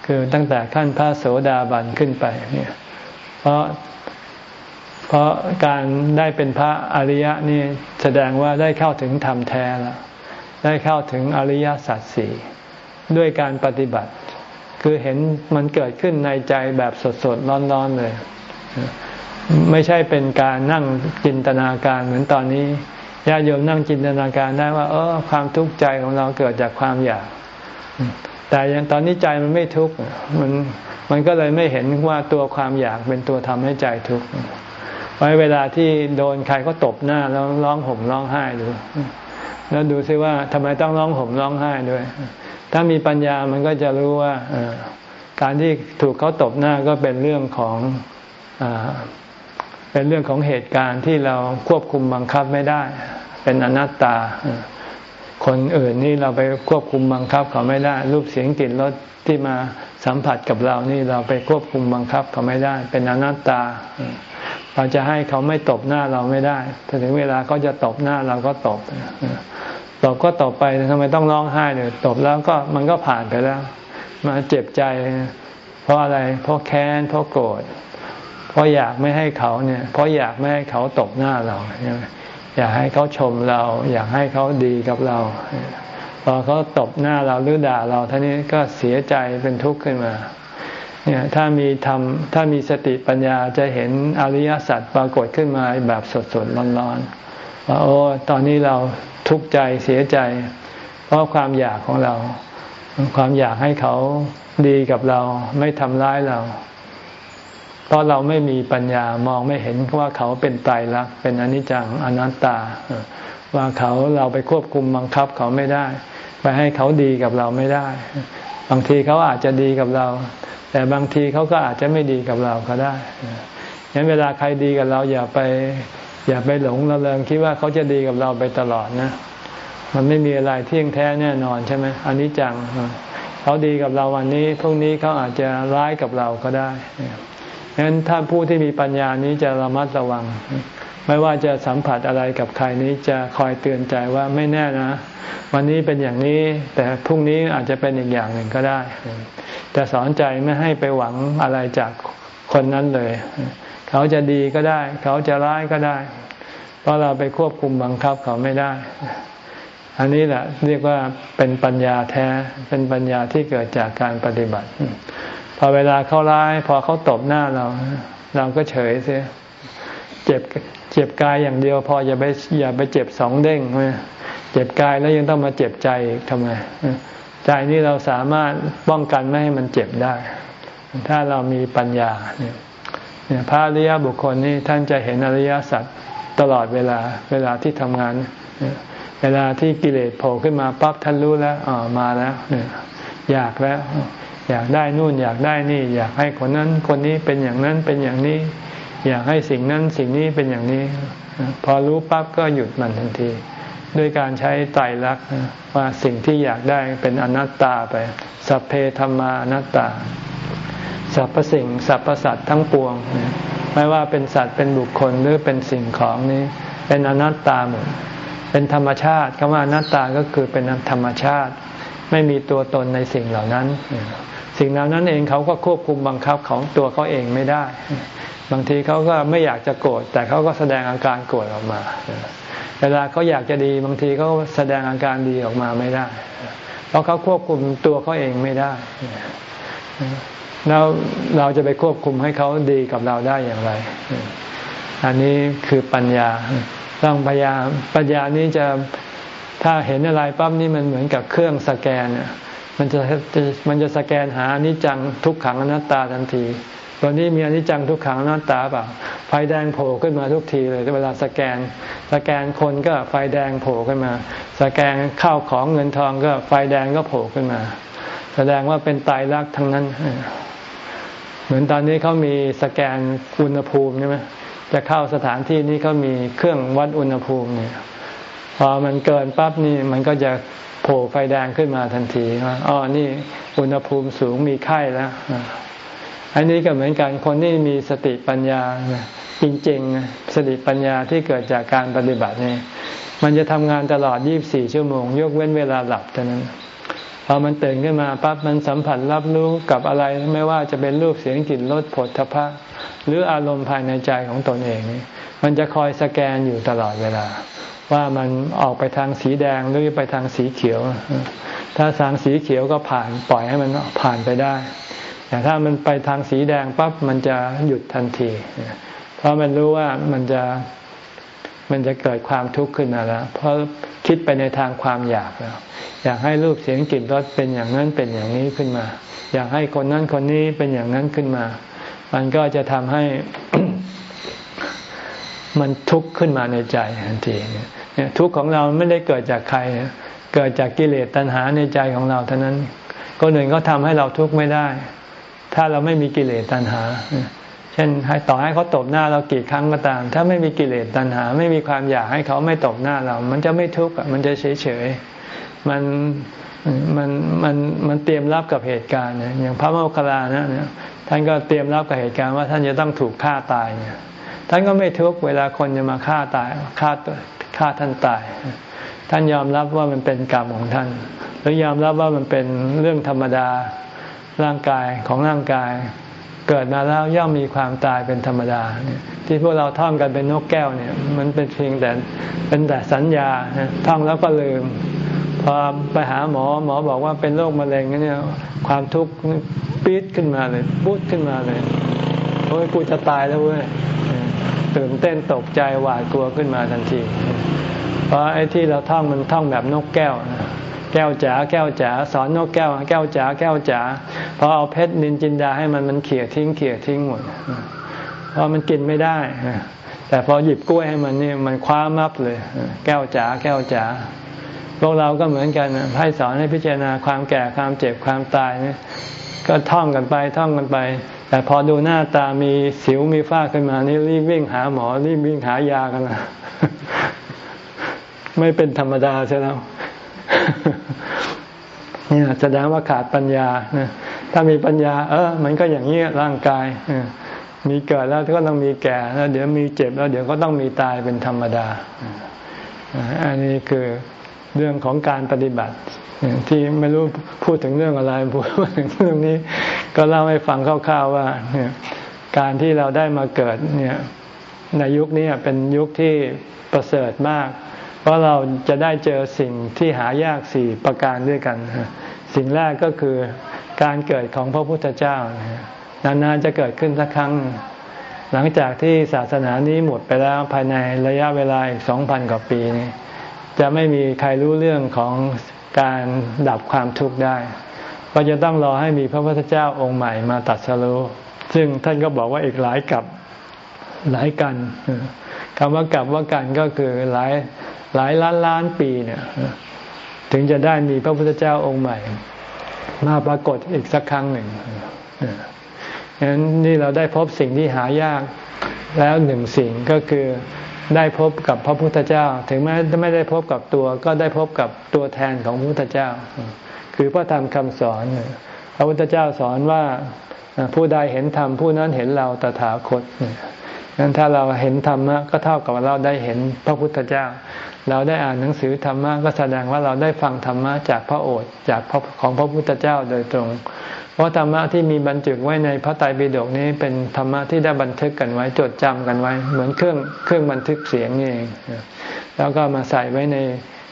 คือตั้งแต่ขั้นพระโสดาบันขึ้นไปเนี่ยเพราะเพราะการได้เป็นพระอริยะนี่แสดงว่าได้เข้าถึงธรรมแท้แล้วได้เข้าถึงอริยสัจสี่ด้วยการปฏิบัติ คือเห็นมันเกิดขึ้นในใจแบบสดๆร้อนๆเลย ไม่ใช่เป็นการนั่งจินตนาการเหมือนตอนนี้ญาติโยมนั่งจินตนาการได้ว่า เออความทุกข์ใจของเราเกิดจากความอยาก แต่ยังตอนนี้ใจมันไม่ทุกข์มันมันก็เลยไม่เห็นว่าตัวความอยากเป็นตัวทำให้ใจทุกข์ไว้เวลาที่โดนใครก็ตบหน้าแล้วร้องห่มร้องไห้ดู แล้วดูซิว่าทำไมต้องร้องห่มร้องไห้ด้วย ถ้ามีปัญญามันก็จะรู้ว่าการที่ถูกเขาตบหน้าก็เป็นเรื่องของอเป็นเรื่องของเหตุการณ์ที่เราควบคุมบังคับไม่ได้ เป็นอนัตตา คนอื่นนี่เราไปควบคุมบังคับเขาไม่ได้ รูปเสียงกลิ่นรสที่มาสัมผัสกับเรานี่เราไปควบคุมบังคับเขาไม่ได้ เป็นอนัตตา เราจะให้เขาไม่ตบหน้าเราไม่ได้ถ,ถึงเวลาเขาจะตบหน้าเราก็ตบ ตบก็ตบไปทำไมต้องร้องไห้เนี่ยตบแล้วก็มันก็ผ่านไปแล้ว มาเจ็บใจ เพราะอะไร เพราะแค้นเพราะโกรธเพราะอยากไม่ให้เขาเนี่ย เพราะอยากไม่ให้เขาตบหน้าเราอยากให้เขาชมเรา อยากให้เขาดีกับเรา พอเขาตบหน้าเราหรือด่าเราท่านี้ก็เสียใจเป็นทุกข์ขึ้นมาเนี่ยถ้ามีทำถ้ามีสติปัญญาจะเห็นอริยสัจปรากฏขึ้นมาแบบสดๆร้อนๆ ว่าโอ้ตอนนี้เราทุกข์ใจเสียใจ เพราะความอยากของเรา ความอยากให้เขาดีกับเราไม่ทำร้ายเรา เพราะเราไม่มีปัญญามองไม่เห็นว่าเขาเป็นตายรักเป็นอนิจจังอนัตตา ว่าเขาเราไปควบคุมบังคับเขาไม่ได้ ไปให้เขาดีกับเราไม่ได้ บางทีเขาอาจจะดีกับเรา แต่บางทีเขาก็อาจจะไม่ดีกับเราก็ได้งั้นเวลาใครดีกับเราอย่าไป อย่าไปหลงระเริงคิดว่าเขาจะดีกับเราไปตลอดนะ มันไม่มีอะไรเที่ยงแท้แน่นอนใช่ไหมอันิจจังเขาดีกับเราวันนี้พรุ่งนี้เขาอาจจะร้ายกับเราก็ได้ฉะนั้นถ้าผู้ที่มีปัญญานี้จะระมัดระวัง ไม่ว่าจะสัมผัสอะไรกับใครนี้จะคอยเตือนใจว่าไม่แน่นะ วันนี้เป็นอย่างนี้ แต่พรุ่งนี้อาจจะเป็นอีกอย่างหนึ่งก็ได้จะสอนใจไม่ให้ไปหวังอะไรจากคนนั้นเลย เขาจะดีก็ได้ เขาจะร้ายก็ได้ เพราะเราไปควบคุมบังคับเขาไม่ได้ อันนี้แหละเรียกว่าเป็นปัญญาแท้ เป็นปัญญาที่เกิดจากการปฏิบัติ พอเวลาเขาร้าย พอเขาตบหน้าเรา เราก็เฉยเสียเจ็บเจ็บกายอย่างเดียว พออย่าไปอย่าไปเจ็บสองเด้งเจ็บกายแล้วยังต้องมาเจ็บใจทำไมใจนี้เราสามารถป้องกันไม่ให้มันเจ็บได้ ถ้าเรามีปัญญาเนี่ย พระอริยบุคคลนี่ท่านจะเห็นอริยสัจตลอดเวลาเวลาที่ทำงาน เวลาที่กิเลสโผล่ขึ้นมาปั๊บท่านรู้แล้วอ๋อมาแล้วอยากแล้ว อยากได้นู่นอยากได้นี่ อยากให้คนนั้นคนนี้เป็นอย่างนั้นเป็นอย่างนี้ อยากให้สิ่งนั้นสิ่งนี้เป็นอย่างนี้ พอรู้ปั๊บก็หยุดมันทันที ด้วยการใช้ไตรลักษณ์ว่าสิ่งที่อยากได้เป็นอนัตตาไปสัพเพธรรมานัตตา สรรพสิ่งสรรพสัตว์ทั้งปวง ไม่ว่าเป็นสัตว์เป็นบุคคลหรือเป็นสิ่งของนี้เป็นอนัตตาหมดเป็นธรรมชาติคำว่าอนัตตาก็คือเป็นธรรมชาติ ไม่มีตัวตนในสิ่งเหล่านั้น สิ่งเหล่านั้นเองเขาก็ควบคุมบังคับของตัวเขาเองไม่ได้ บางทีเขาก็ไม่อยากจะโกรธแต่เขาก็แสดงอาการโกรธออกมา เวลาเขาอยากจะดีบางทีเขาแสดงอาการดีออกมาไม่ได้ เพราะเขาควบคุมตัวเขาเองไม่ได้ แล้วเราจะไปควบคุมให้เขาดีกับเราได้อย่างไร อันนี้คือปัญญาต้องพยายามปัญญานี้จะถ้าเห็นอะไรปั๊บนี่มันเหมือนกับเครื่องสแกนมันจะมันจะสแกนหาอนิจจังทุกขังอนัตตาทันทีตอนนี้มีอนิจจังทุกขังอนัตตาเปล่าไฟแดงโผล่ขึ้นมาทุกทีเลยเวลาสแกน สแกนคนก็ไฟแดงโผล่ขึ้นมา สแกนข้าวของเงินทองก็ไฟแดงก็โผล่ขึ้นมา แสดงว่าเป็นตายรักทั้งนั้น เหมือนตอนนี้เขามีสแกนอุณหภูมิใช่ไหมจะเข้าสถานที่นี้เขามีเครื่องวัดอุณหภูมิเนี่ยพอมันเกินปั๊บนี่มันก็จะโผล่ไฟแดงขึ้นมาทันทีว่าอ๋อนี่อุณหภูมิสูงมีไข้แล้ว อันนี้ก็เหมือนกันคนที่มีสติปัญญาจริงๆสติปัญญาที่เกิดจากการปฏิบัตินี่มันจะทำงานตลอด 24 ชั่วโมง ยกเว้นเวลาหลับเท่านั้น พอมันตื่นขึ้นมาปั๊บมันสัมผัสรับรู้กับอะไรไม่ว่าจะเป็นรูปเสียงกลิ่นรสผลทพะ หรืออารมณ์ภายในใจของตนเองนี่มันจะคอยสแกนอยู่ตลอดเวลา ว่ามันออกไปทางสีแดงหรือไปทางสีเขียว ถ้าทางสีเขียวก็ผ่านปล่อยให้มันผ่านไปได้แต่ถ้ามันไปทางสีแดงปั๊บมันจะหยุดทันที เพราะมันรู้ว่ามันจะ มันจะเกิดความทุกข์ขึ้นมาแล้ว เพราะคิดไปในทางความอยากแล้ว อยากให้รูปเสียงกลิ่นรสเป็นอย่างนั้นเป็นอย่างนี้ขึ้นมา อยากให้คนนั้นคนนี้เป็นอย่างนั้นขึ้นมา มันก็จะทำให้มันทุกข์ขึ้นมาในใจทันทีเนี่ยทุกข์ของเราไม่ได้เกิดจากใคร เกิดจากกิเลสตัณหาในใจของเราเท่านั้นคนอื่นก็ทำให้เราทุกข์ไม่ได้ ถ้าเราไม่มีกิเลสตัณหา เช่นให้ต่อให้เขาตบหน้าเรากี่ครั้งก็ตาม ถ้าไม่มีกิเลสตัณหา ไม่มีความอยากให้เขาไม่ตบหน้าเรา มันจะไม่ทุกข์มันจะเฉยเฉยมันมันมันมันเตรียมรับกับเหตุการณ์อย่างพระโมคคัลลานะเนี่ยท่านก็เตรียมรับกับเหตุการณ์ว่าท่านจะต้องถูกฆ่าตายเนี่ยท่านก็ไม่ทุกเวลาคนจะมาฆ่าตายฆ่าฆ่าท่านตาย ท่านยอมรับว่ามันเป็นกรรมของท่าน หรือยอมรับว่ามันเป็นเรื่องธรรมดาร่างกายของร่างกาย เกิดมาแล้วย่อมมีความตายเป็นธรรมดา ที่พวกเราท่องกันเป็นนกแก้วเนี่ย มันเป็นเพียงแต่เป็นแต่สัญญาท่องแล้วก็ลืมพอไปหาหมอหมอบอกว่าเป็นโรคมะเร็งเนี่ยความทุกข์ปี๊ดขึ้นมาเลยปุ๊ดขึ้นมาเลยโอ้ยกูจะตายแล้วเว้ยตื่นเต้นตกใจหวาดกลัวขึ้นมาทันที เพราะไอ้ที่เราท่องมันท่องแบบนกแก้ว แก้วจ๋าแก้วจ๋าสอนนกแก้ว แก้วจ๋าแก้วจ๋าพอเอาเพชรนินจินดาให้มันมันเขี่ยทิ้งเขี่ยทิ้งหมดเพราะมันกินไม่ได้แต่พอหยิบกล้วยให้มันนี่มันคว้ามับเลย แก้วจ๋าแก้วจ๋าพวกเราก็เหมือนกันให้สอนให้พิจารณาความแก่ความเจ็บความตายนี่ก็ท่องกันไปท่องกันไป แต่พอดูหน้าตามีสิวมีฝ้าขึ้นมานี่รีบวิ่งหาหมอรีบวิ่งหายากันนะไม่เป็นธรรมดาใช่แล้ว เนี่ยแสดงว่าขาดปัญญาถ้ามีปัญญา เออ มันก็อย่างนี้ร่างกายมีเกิดแล้วก็ต้องมีแก่แล้ว เดี๋ยวมีเจ็บแล้ว เดี๋ยวก็ต้องมีตายเป็นธรรมดา อันนี้คือเรื่องของการปฏิบัติที่ไม่รู้พูดถึงเรื่องอะไรพูดถึงเรื่องนี้ ก็เล่าให้ฟังคร่าวๆว่าเนี่ยการที่เราได้มาเกิดเนี่ยในยุคนี้เป็นยุคที่ประเสริฐมาก เพราะเราจะได้เจอสิ่งที่หายากสี่ประการด้วยกัน สิ่งแรกก็คือการเกิดของพระพุทธเจ้านานๆจะเกิดขึ้นสักครั้ง หลังจากที่ศาสนานี้หมดไปแล้วภายในระยะเวลาอีกสองพันกว่าปีนี้ จะไม่มีใครรู้เรื่องของการดับความทุกข์ได้ ก็จะต้องรอให้มีพระพุทธเจ้าองค์ใหม่มาตัดสรู้ซึ่งท่านก็บอกว่าอีกหลายกับหลายกันคำว่ากับว่ากันก็คือหลาย หลายล้านล้านปีเนี่ยถึงจะได้มีพระพุทธเจ้าองค์ใหม่ มาปรากฏอีกสักครั้งหนึ่งฉะนั้นนี่เราได้พบสิ่งที่หายากแล้วหนึ่งสิ่งก็คือได้พบกับพระพุทธเจ้า ถึงแม้ไม่ได้พบกับตัว ก็ได้พบกับตัวแทนของพระพุทธเจ้า คือพระธรรมคำสอน พระพุทธเจ้าสอนว่าผู้ใดเห็นธรรมผู้นั้นเห็นเราตถาคตนั้นถ้าเราเห็นธรรมะก็เท่ากับเราได้เห็นพระพุทธเจ้า เราได้อ่านหนังสือธรรมะก็แสดงว่าเราได้ฟังธรรมะจากพระโอษฐ์จากของพระพุทธเจ้าโดยตรง เพราะธรรมะที่มีบรรจุไว้ในพระไตรปิฎกนี้เป็นธรรมะที่ได้บันทึกกันไว้จดจำกันไว้ เหมือนเครื่องเครื่องบันทึกเสียงนี่เอง แล้วก็มาใส่ไว้ใน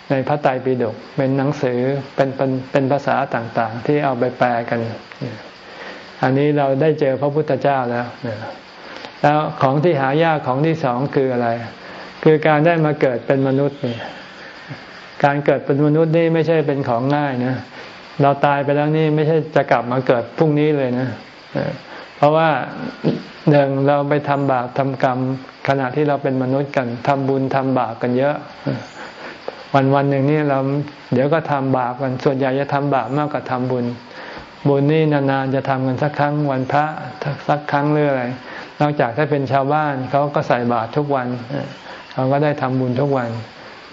ในพระไตรปิฎกเป็นหนังสือเป็นเป็นเป็นภาษาต่างๆ ที่เอาไปแปลกัน อันนี้เราได้เจอพระพุทธเจ้าแล้วแล้วของที่หายากของที่สองคืออะไร คือการได้มาเกิดเป็นมนุษย์เนี่ยการเกิดเป็นมนุษย์นี่ไม่ใช่เป็นของง่ายนะเราตายไปแล้วนี่ไม่ใช่จะกลับมาเกิดพรุ่งนี้เลยนะเพราะว่าหนึ่งเราไปทำบาปทำกรรม ขณะที่เราเป็นมนุษย์กันทำบุญทำบาปกันเยอะ วันวันหนึ่งนี่เราเดี๋ยวก็ทำบาปกัน ส่วนใหญ่จะทำบาปมากกว่าทำบุญ บุญนี่นานๆจะทำกันสักครั้งวันพระสักครั้งเรื่อยนอกจากถ้าเป็นชาวบ้านเขาก็ใส่บาตรทุกวัน เขาก็ได้ทำบุญทุกวัน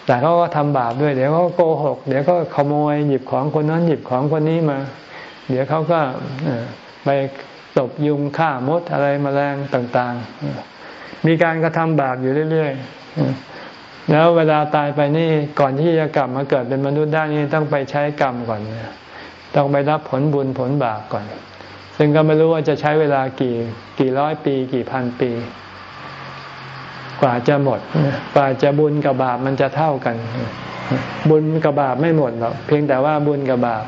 แต่เขาก็ทำบาปด้วย เดี๋ยวเขาโกหก เดี๋ยวก็ขโมยหยิบของคนนั้นหยิบของคนนี้มา เดี๋ยวเขาก็ไปตบยุงฆ่ามดอะไรมแมลงต่างๆ มีการกระทำบาปอยู่เรื่อยๆ แล้วเวลาตายไปนี่ก่อนที่จะกลับมาเกิดเป็นมนุษย์ได้นี่ต้องไปใช้กรรมก่อนต้องไปรับผลบุญผลบาปก่อน ซึ่งก็ไม่รู้ว่าจะใช้เวลากี่กี่ร้อยปี กี่พันปี กว่าจะหมด กว่าจะบุญกับบาปมันจะเท่ากัน บุญกับบาปไม่หมดหรอกเพียงแต่ว่าบุญกับบาป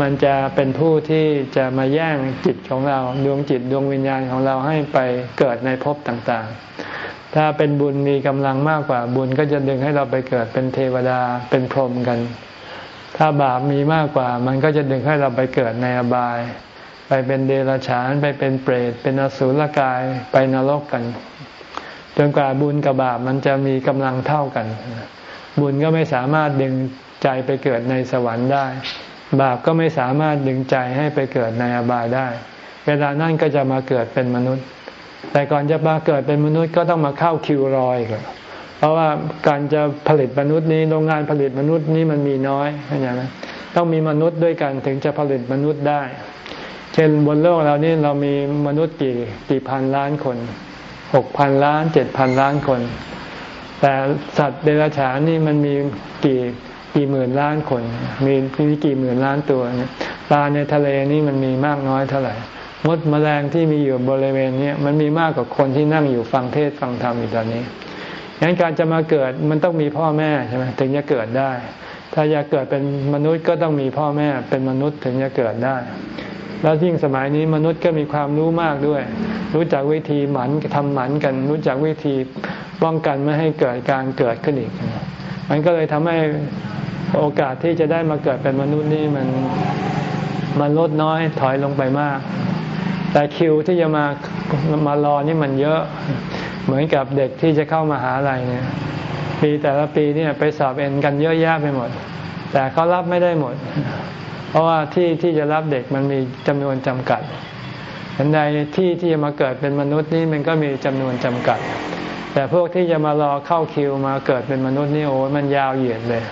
มันจะเป็นผู้ที่จะมาแย่งจิตของเราดวงจิตดวงวิญญาณของเราให้ไปเกิดในภพต่างๆ ถ้าเป็นบุญมีกำลังมากกว่าบุญก็จะดึงให้เราไปเกิดเป็นเทวดาเป็นพรหมกัน ถ้าบาปมีมากกว่า มันก็จะดึงให้เราไปเกิดในอบาย ไปเป็นเดรัจฉานไปเป็นเปรต เป็นอสุรกายไปนรกกัน จนกว่าบุญกับบาปมันจะมีกำลังเท่ากัน บุญก็ไม่สามารถดึงใจไปเกิดในสวรรค์ได้ บาปก็ไม่สามารถดึงใจให้ไปเกิดในอบายได้ เวลานั่นก็จะมาเกิดเป็นมนุษย์ แต่ก่อนจะมาเกิดเป็นมนุษย์ก็ต้องมาเข้าคิวรอยก่อนเพราะว่าการจะผลิตมนุษย์นี้โรงงานผลิตมนุษย์นี้มันมีน้อยเข้าใจไหมต้องมีมนุษย์ด้วยกันถึงจะผลิตมนุษย์ได้ เช่นบนโลกเรานี่เรามีมนุษย์กี่กี่พันล้านคน หกพันล้านเจ็ดพันล้านคน แต่สัตว์เดรัจฉานนี่มันมีกี่กี่หมื่นล้านคน มีมีกี่หมื่นล้านตัวเนี่ยปลาในทะเลนี่มันมีมากน้อยเท่าไหร่มดมแมลงที่มีอยู่บริเวณนี้มันมีมากกว่าคนที่นั่งอยู่ฟังเทศฟังธรรมอยู่ตอนนี้งั้นการจะมาเกิดมันต้องมีพ่อแม่ใช่ไหมถึงจะเกิดได้ ถ้าอยากเกิดเป็นมนุษย์ก็ต้องมีพ่อแม่เป็นมนุษย์ถึงจะเกิดได้ แล้วยิ่งสมัยนี้มนุษย์ก็มีความรู้มากด้วย รู้จักวิธีหมันทำหมันกัน รู้จักวิธีป้องกันไม่ให้เกิดการเกิดขึ้นอีก มันก็เลยทำให้โอกาสที่จะได้มาเกิดเป็นมนุษย์นี่มันมันลดน้อยถอยลงไปมาก แต่คิวที่จะมามารอนี่มันเยอะ เหมือนกับเด็กที่จะเข้ามาหาอะไรเนี่ยปีแต่ละปีเนี่ยไปสอบเอ็นกันเยอะแยะไปหมด แต่เขารับไม่ได้หมด ราะว่าที่ที่จะรับเด็กมันมีจำนวนจำกัดเห็นใดที่ที่จะมาเกิดเป็นมนุษย์นี่มันก็มีจำนวนจำกัด แต่พวกที่จะมารอเข้าคิวมาเกิดเป็นมนุษย์นี่โอ้มันยาวเหยียดเลย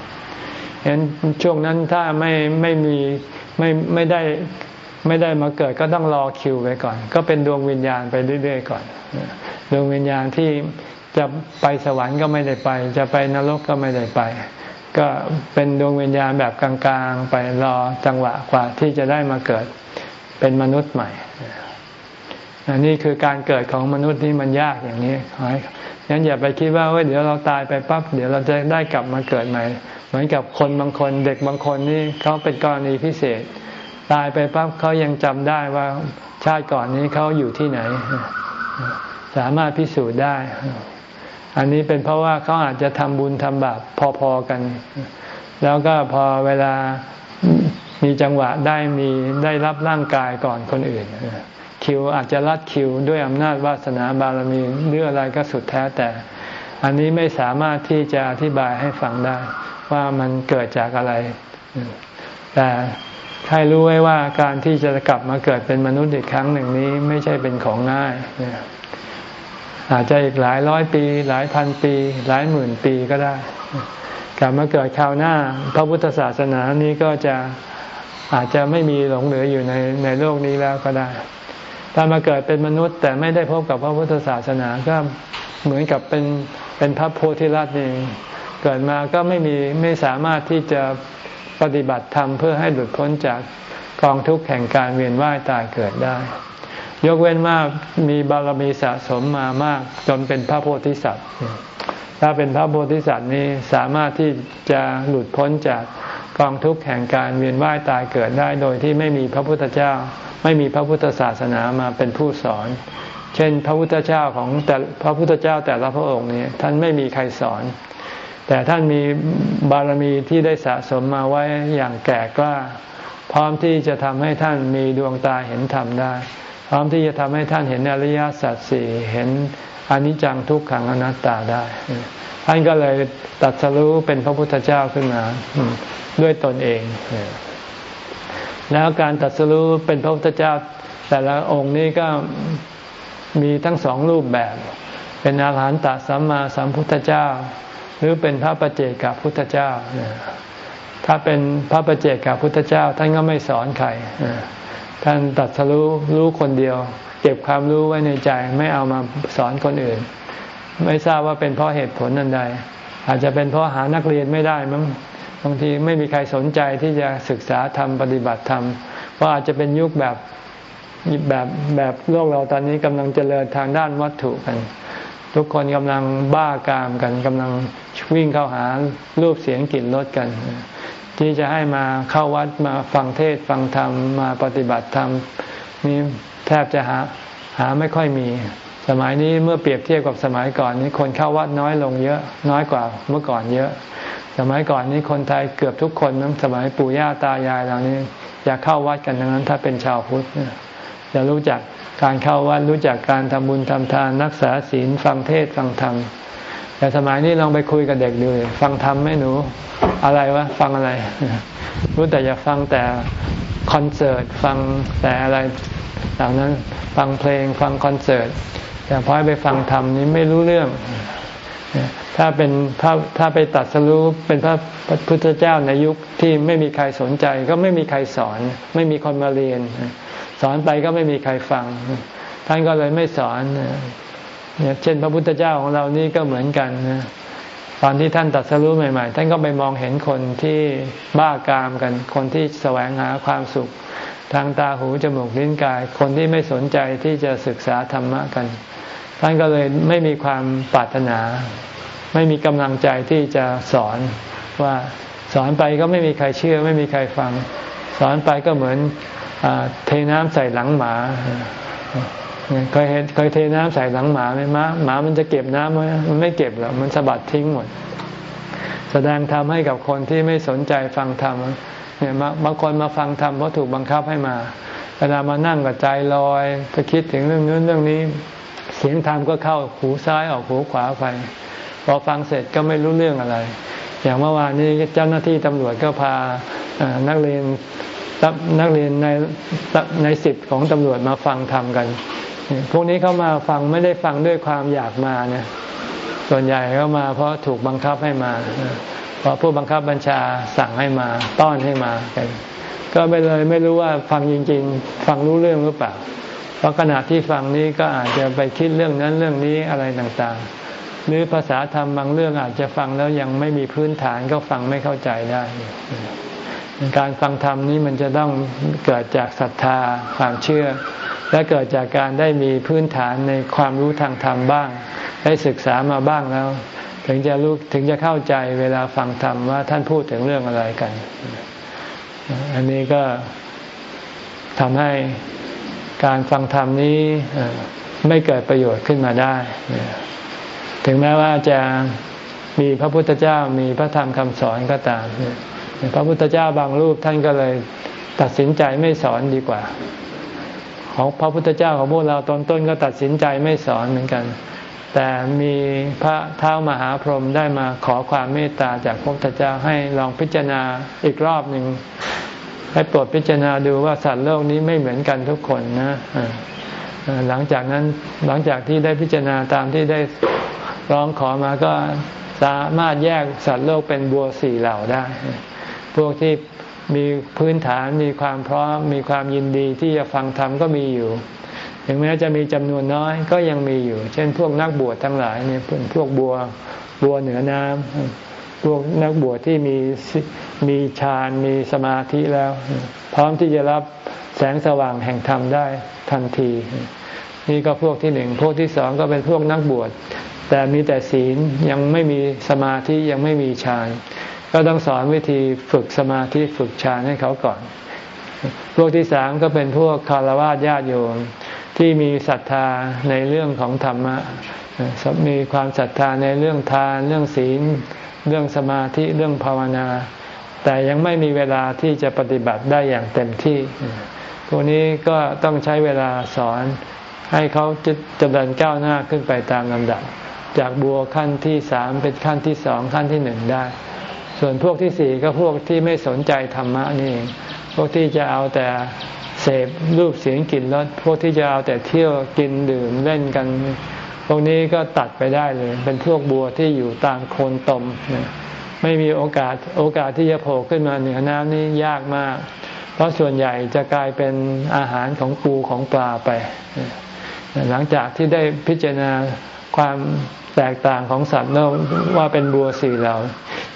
เห็นช่วงนั้นถ้าไม่ไม่มีไม่ไม่ได้ไม่ได้มาเกิดก็ต้องรอคิวไปก่อน ก็เป็นดวงวิญญาณไปเรื่อยๆก่อนดวงวิญญาณที่จะไปสวรรค์ก็ไม่ได้ไป จะไปนรกก็ไม่ได้ไป ก็เป็นดวงวิญญาณแบบกลางๆ ไปรอจังหวะกว่าที่จะได้มาเกิดเป็นมนุษย์ใหม่อันนี้คือการเกิดของมนุษย์นี่มันยากอย่างนี้งั้นอย่าไปคิดว่าเดี๋ยวเราตายไปปั๊บเดี๋ยวเราจะได้กลับมาเกิดใหม่ เหมือนกับคนบางคนเด็กบางคนนี่เขาเป็นกรณีพิเศษ ตายไปปั๊บเขายังจำได้ว่าชาติก่อนนี้เขาอยู่ที่ไหน สามารถพิสูจน์ได้ อันนี้เป็นเพราะว่าเขาอาจจะทำบุญทำบาปพอๆกัน แล้วก็พอเวลามีจังหวะได้มีได้รับร่างกายก่อนคนอื่น คิวอาจจะรัดคิวด้วยอำนาจวาสนาบารมีหรืออะไรก็สุดแท้แต่ อันนี้ไม่สามารถที่จะอธิบายให้ฟังได้ว่ามันเกิดจากอะไร แต่ให้รู้ไว้ว่าการที่จะกลับมาเกิดเป็นมนุษย์อีกครั้งหนึ่งนี้ไม่ใช่เป็นของง่าย อาจจะอีกหลายร้อยปี หลายพันปี หลายหมื่นปีก็ได้กลับมาเกิดคราวหน้า พระพุทธศาสนานี้ก็จะอาจจะไม่มีหลงเหลืออยู่ในในโลกนี้แล้วก็ได้ ถ้ามาเกิดเป็นมนุษย์ แต่ไม่ได้พบกับพระพุทธศาสนาก็เหมือนกับเป็นเป็นพระโพธิลัตน์เองเกิดมาก็ไม่มีไม่สามารถที่จะปฏิบัติธรรมเพื่อให้หลุดพ้นจากกองทุกข์แห่งการเวียนว่ายตายเกิดได้ ยกเว้นว่ามีบารมีสะสมมามาก จนเป็นพระโพธิสัตว์ ถ้าเป็นพระโพธิสัตว์นี้สามารถที่จะหลุดพ้นจากกองทุกข์แห่งการเวียนว่ายตายเกิดได้โดยที่ไม่มีพระพุทธเจ้า ไม่มีพระพุทธศาสนามาเป็นผู้สอน เช่น พระพุทธเจ้าของแต่พระพุทธเจ้าแต่ละพระองค์นี้ท่านไม่มีใครสอน แต่ท่านมีบารมีที่ได้สะสมมาไว้อย่างแก่กล้า พร้อมที่จะทำให้ท่านมีดวงตาเห็นธรรมได้ พร้อมที่จะทำให้ท่านเห็นอริยสัจสี่เห็นอนิจจังทุกขังอนัตตาได้ ท่านก็เลยตัดสรู้เป็นพระพุทธเจ้าขึ้นมาด้วยตนเอง แล้วการตัดสรู้เป็นพระพุทธเจ้า แต่ละองค์นี้ก็มีทั้งสองรูปแบบ เป็นอาหารหันตสัมมาสัมพุทธเจ้า หรือเป็นพระประเจกับพุทธเจ้า ถ้าเป็นพระประเจกับพุทธเจ้า ท่านก็ไม่สอนใคร ท่านตัดสรู้รู้คนเดียว เก็บความรู้ไว้ในใจไม่เอามาสอนคนอื่น ไม่ทราบว่าเป็นเพราะเหตุผลนันใด อาจจะเป็นเพราะหานักเรียนไม่ได้มั้งบางทีไม่มีใครสนใจที่จะศึกษาธรรมปฏิบัติธรรมเพราะอาจจะเป็นยุคแบบแบบแบบโลกเราตอนนี้กำลังเจริญทางด้านวัตถุกัน ทุกคนกำลังบ้ากามกันกำลังวิ่งเข้าหารูปเสียงกลิ่นรสกัน ที่จะให้มาเข้าวัดมาฟังเทศฟังธรรมมาปฏิบัติธรรมนี่แทบจะหาหาไม่ค่อยมี สมัยนี้เมื่อเปรียบเทียบกับสมัยก่อนนี้คนเข้าวัดน้อยลงเยอะ น้อยกว่าเมื่อก่อนเยอะ สมัยก่อนนี้คนไทยเกือบทุกคนนั้นสมัยปู่ย่าตายายเหล่านี้อยากเข้าวัดกันดังนั้น ถ้าเป็นชาวพุทธจะรู้จักการเข้าวัดรู้จักการทำบุญทำทานรักษาศีลฟังเทศฟังธรรม แต่สมัยนี้ลองไปคุยกับเด็กดู ฟังธรรมไหมหนู อะไรวะ ฟังอะไร รู้แต่จะฟังแต่คอนเสิร์ต ฟังแต่อะไรเหล่านั้น ฟังเพลง ฟังคอนเสิร์ต แต่พอไปฟังธรรมนี้ไม่รู้เรื่อง ถ้าเป็นพระถ้าไปตัดสรู้เป็นพระพุทธเจ้าในยุคที่ไม่มีใครสนใจ ก็ไม่มีใครสอน ไม่มีคนมาเรียน สอนไปก็ไม่มีใครฟัง ท่านก็เลยไม่สอน เนี่ยเช่นพระพุทธเจ้าของเรานี่ก็เหมือนกันนะตอนที่ท่านตัดสรู้ใหม่ ๆ ท่านก็ไปมองเห็นคนที่บ้ากามกัน คนที่แสวงหาความสุข ทางตาหูจมูกลิ้นกาย คนที่ไม่สนใจที่จะศึกษาธรรมะกัน ท่านก็เลยไม่มีความปรารถนา ไม่มีกำลังใจที่จะสอนว่าสอนไปก็ไม่มีใครเชื่อ ไม่มีใครฟัง สอนไปก็เหมือนเทน้ำใส่หลังหมา เคยเห็นเคยเทน้ำใส่หลังหมาไหมหมาหมามันจะเก็บน้ำไหมมันไม่เก็บหรอกมันสะบัดทิ้งหมด แสดงธรรมให้กับคนที่ไม่สนใจฟังธรรมเนี่ยบางคนมาฟังธรรมเพราะถูกบังคับให้มาเวลามานั่งกับใจลอยไปคิดถึงเรื่องนู้นเรื่องนี้ เสียงธรรมก็เข้าหูซ้ายออกหูขวาไปพอฟังเสร็จก็ไม่รู้เรื่องอะไร อย่างเมื่อวานนี้เจ้าหน้าที่ตำรวจก็พานักเรียนนักเรียนในในสิบของตำรวจมาฟังทำกัน พวกนี้เขามาฟังไม่ได้ฟังด้วยความอยากมาเนี่ยส่วนใหญ่เขามา เพราะถูกบังคับให้มา เพราะผู้บังคับบัญชาสั่งให้มา ต้อนให้มากันก็ไปเลยไม่รู้ว่าฟังจริง ๆ ฟังรู้เรื่องหรือเปล่า เพราะขณะที่ฟังนี้ก็อาจจะไปคิดเรื่องนั้นเรื่องนี้อะไรต่างๆ หรือภาษาธรรมบางเรื่องอาจจะฟังแล้วยังไม่มีพื้นฐานก็ฟังไม่เข้าใจได้ การฟังธรรมนี้มันจะต้องเกิดจากศรัทธาความเชื่อ และเกิดจากการได้มีพื้นฐานในความรู้ทางธรรมบ้าง ได้ศึกษามาบ้างแล้ว ถึงจะรู้ถึงจะเข้าใจเวลาฟังธรรมว่าท่านพูดถึงเรื่องอะไรกัน อันนี้ก็ทำให้การฟังธรรมนี้ไม่เกิดประโยชน์ขึ้นมาได้ ถึงแม้ว่าจะมีพระพุทธเจ้ามีพระธรรมคำสอนก็ตาม พระพุทธเจ้าบางรูปท่านก็เลยตัดสินใจไม่สอนดีกว่า ของพระพุทธเจ้าของพวกเราตอนต้นก็ตัดสินใจไม่สอนเหมือนกัน แต่มีพระเท้ามหาพรหมได้มาขอความเมตตาจากพระพุทธเจ้าให้ลองพิจารณาอีกรอบหนึ่งให้โปรดพิจารณาดูว่าสัตว์โลกนี้ไม่เหมือนกันทุกคนนะหลังจากนั้นหลังจากที่ได้พิจารณาตามที่ได้ร้องขอมาก็สามารถแยกสัตว์โลกเป็นบัวสี่เหล่าได้ พวกที่ มีพื้นฐานมีความพร้อม มีความยินดีที่จะฟังธรรมก็มีอยู่ ถึงแม้จะมีจำนวนน้อยก็ยังมีอยู่ เช่นพวกนักบวชทั้งหลายเนี่ยพวกบัวบัวเหนือน้ำพวกนักบวชที่มีมีฌานมีสมาธิแล้ว พร้อมที่จะรับแสงสว่างแห่งธรรมได้ทันที นี่ก็พวกที่หนึ่งพวกที่สองก็เป็นพวกนักบวชแต่มีแต่ศีลยังไม่มีสมาธิยังไม่มีฌาน ก็ต้องสอนวิธีฝึกสมาธิฝึกฌานให้เขาก่อน พวกที่สามก็เป็นพวกคารวะญาติโยมที่มีศรัทธาในเรื่องของธรรมะมีความศรัทธาในเรื่องทาน เรื่องศีล เรื่องสมาธิเรื่องภาวนา แต่ยังไม่มีเวลาที่จะปฏิบัติได้อย่างเต็มที่พวกนี้ก็ต้องใช้เวลาสอนให้เขาจะเจริญก้าวหน้าขึ้นไปตามลำดับ จากบัวขั้นที่สามเป็นขั้นที่สองขั้นที่หนึ่งได้ ส่วนพวกที่สี่ก็พวกที่ไม่สนใจธรรมะนี่ พวกที่จะเอาแต่เสพรูปเสียงกลิ่นรสพวกที่จะเอาแต่เที่ยวกินดื่มเล่นกัน พวกนี้ก็ตัดไปได้เลย เป็นพวกบัวที่อยู่ตามโคนตม ไม่มีโอกาสโอกาสที่จะโผล่ขึ้นมาเหนือน้ำนี่ยากมาก เพราะส่วนใหญ่จะกลายเป็นอาหารของปูของปลาไป หลังจากที่ได้พิจารณาความ แตกต่างของสัตว์โลกว่าเป็นบัวสี่เหล่า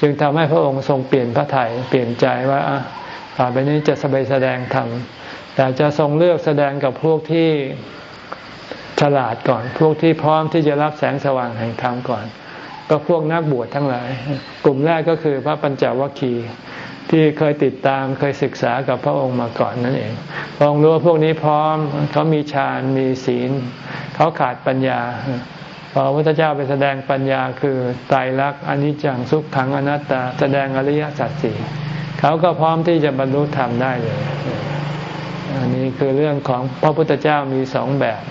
จึงทำให้พระองค์ทรงเปลี่ยนพระไถ่เปลี่ยนใจว่าต่อไปนี้จะแสดงธรรมแต่จะทรงเลือกแสดงกับพวกที่ฉลาดก่อน พวกที่พร้อมที่จะรับแสงสว่างแห่งธรรมก่อน ก็พวกนักบวชทั้งหลาย กลุ่มแรกก็คือพระปัญจวัคคีย์ที่เคยติดตามเคยศึกษากับพระองค์มาก่อนนั่นเองพระองค์รู้ว่าพวกนี้พร้อมเขามีฌานมีศีล เขาขาดปัญญา อพระพุทธเจ้าไปแสดงปัญญาคือไตรลักษณ์อนิจจังทุกขังอนัตตา แสดงอริยสัจสี่เขาก็พร้อมที่จะบรรลุธรรมได้เลย อันนี้คือเรื่องของพระพุทธเจ้ามีสองแบบ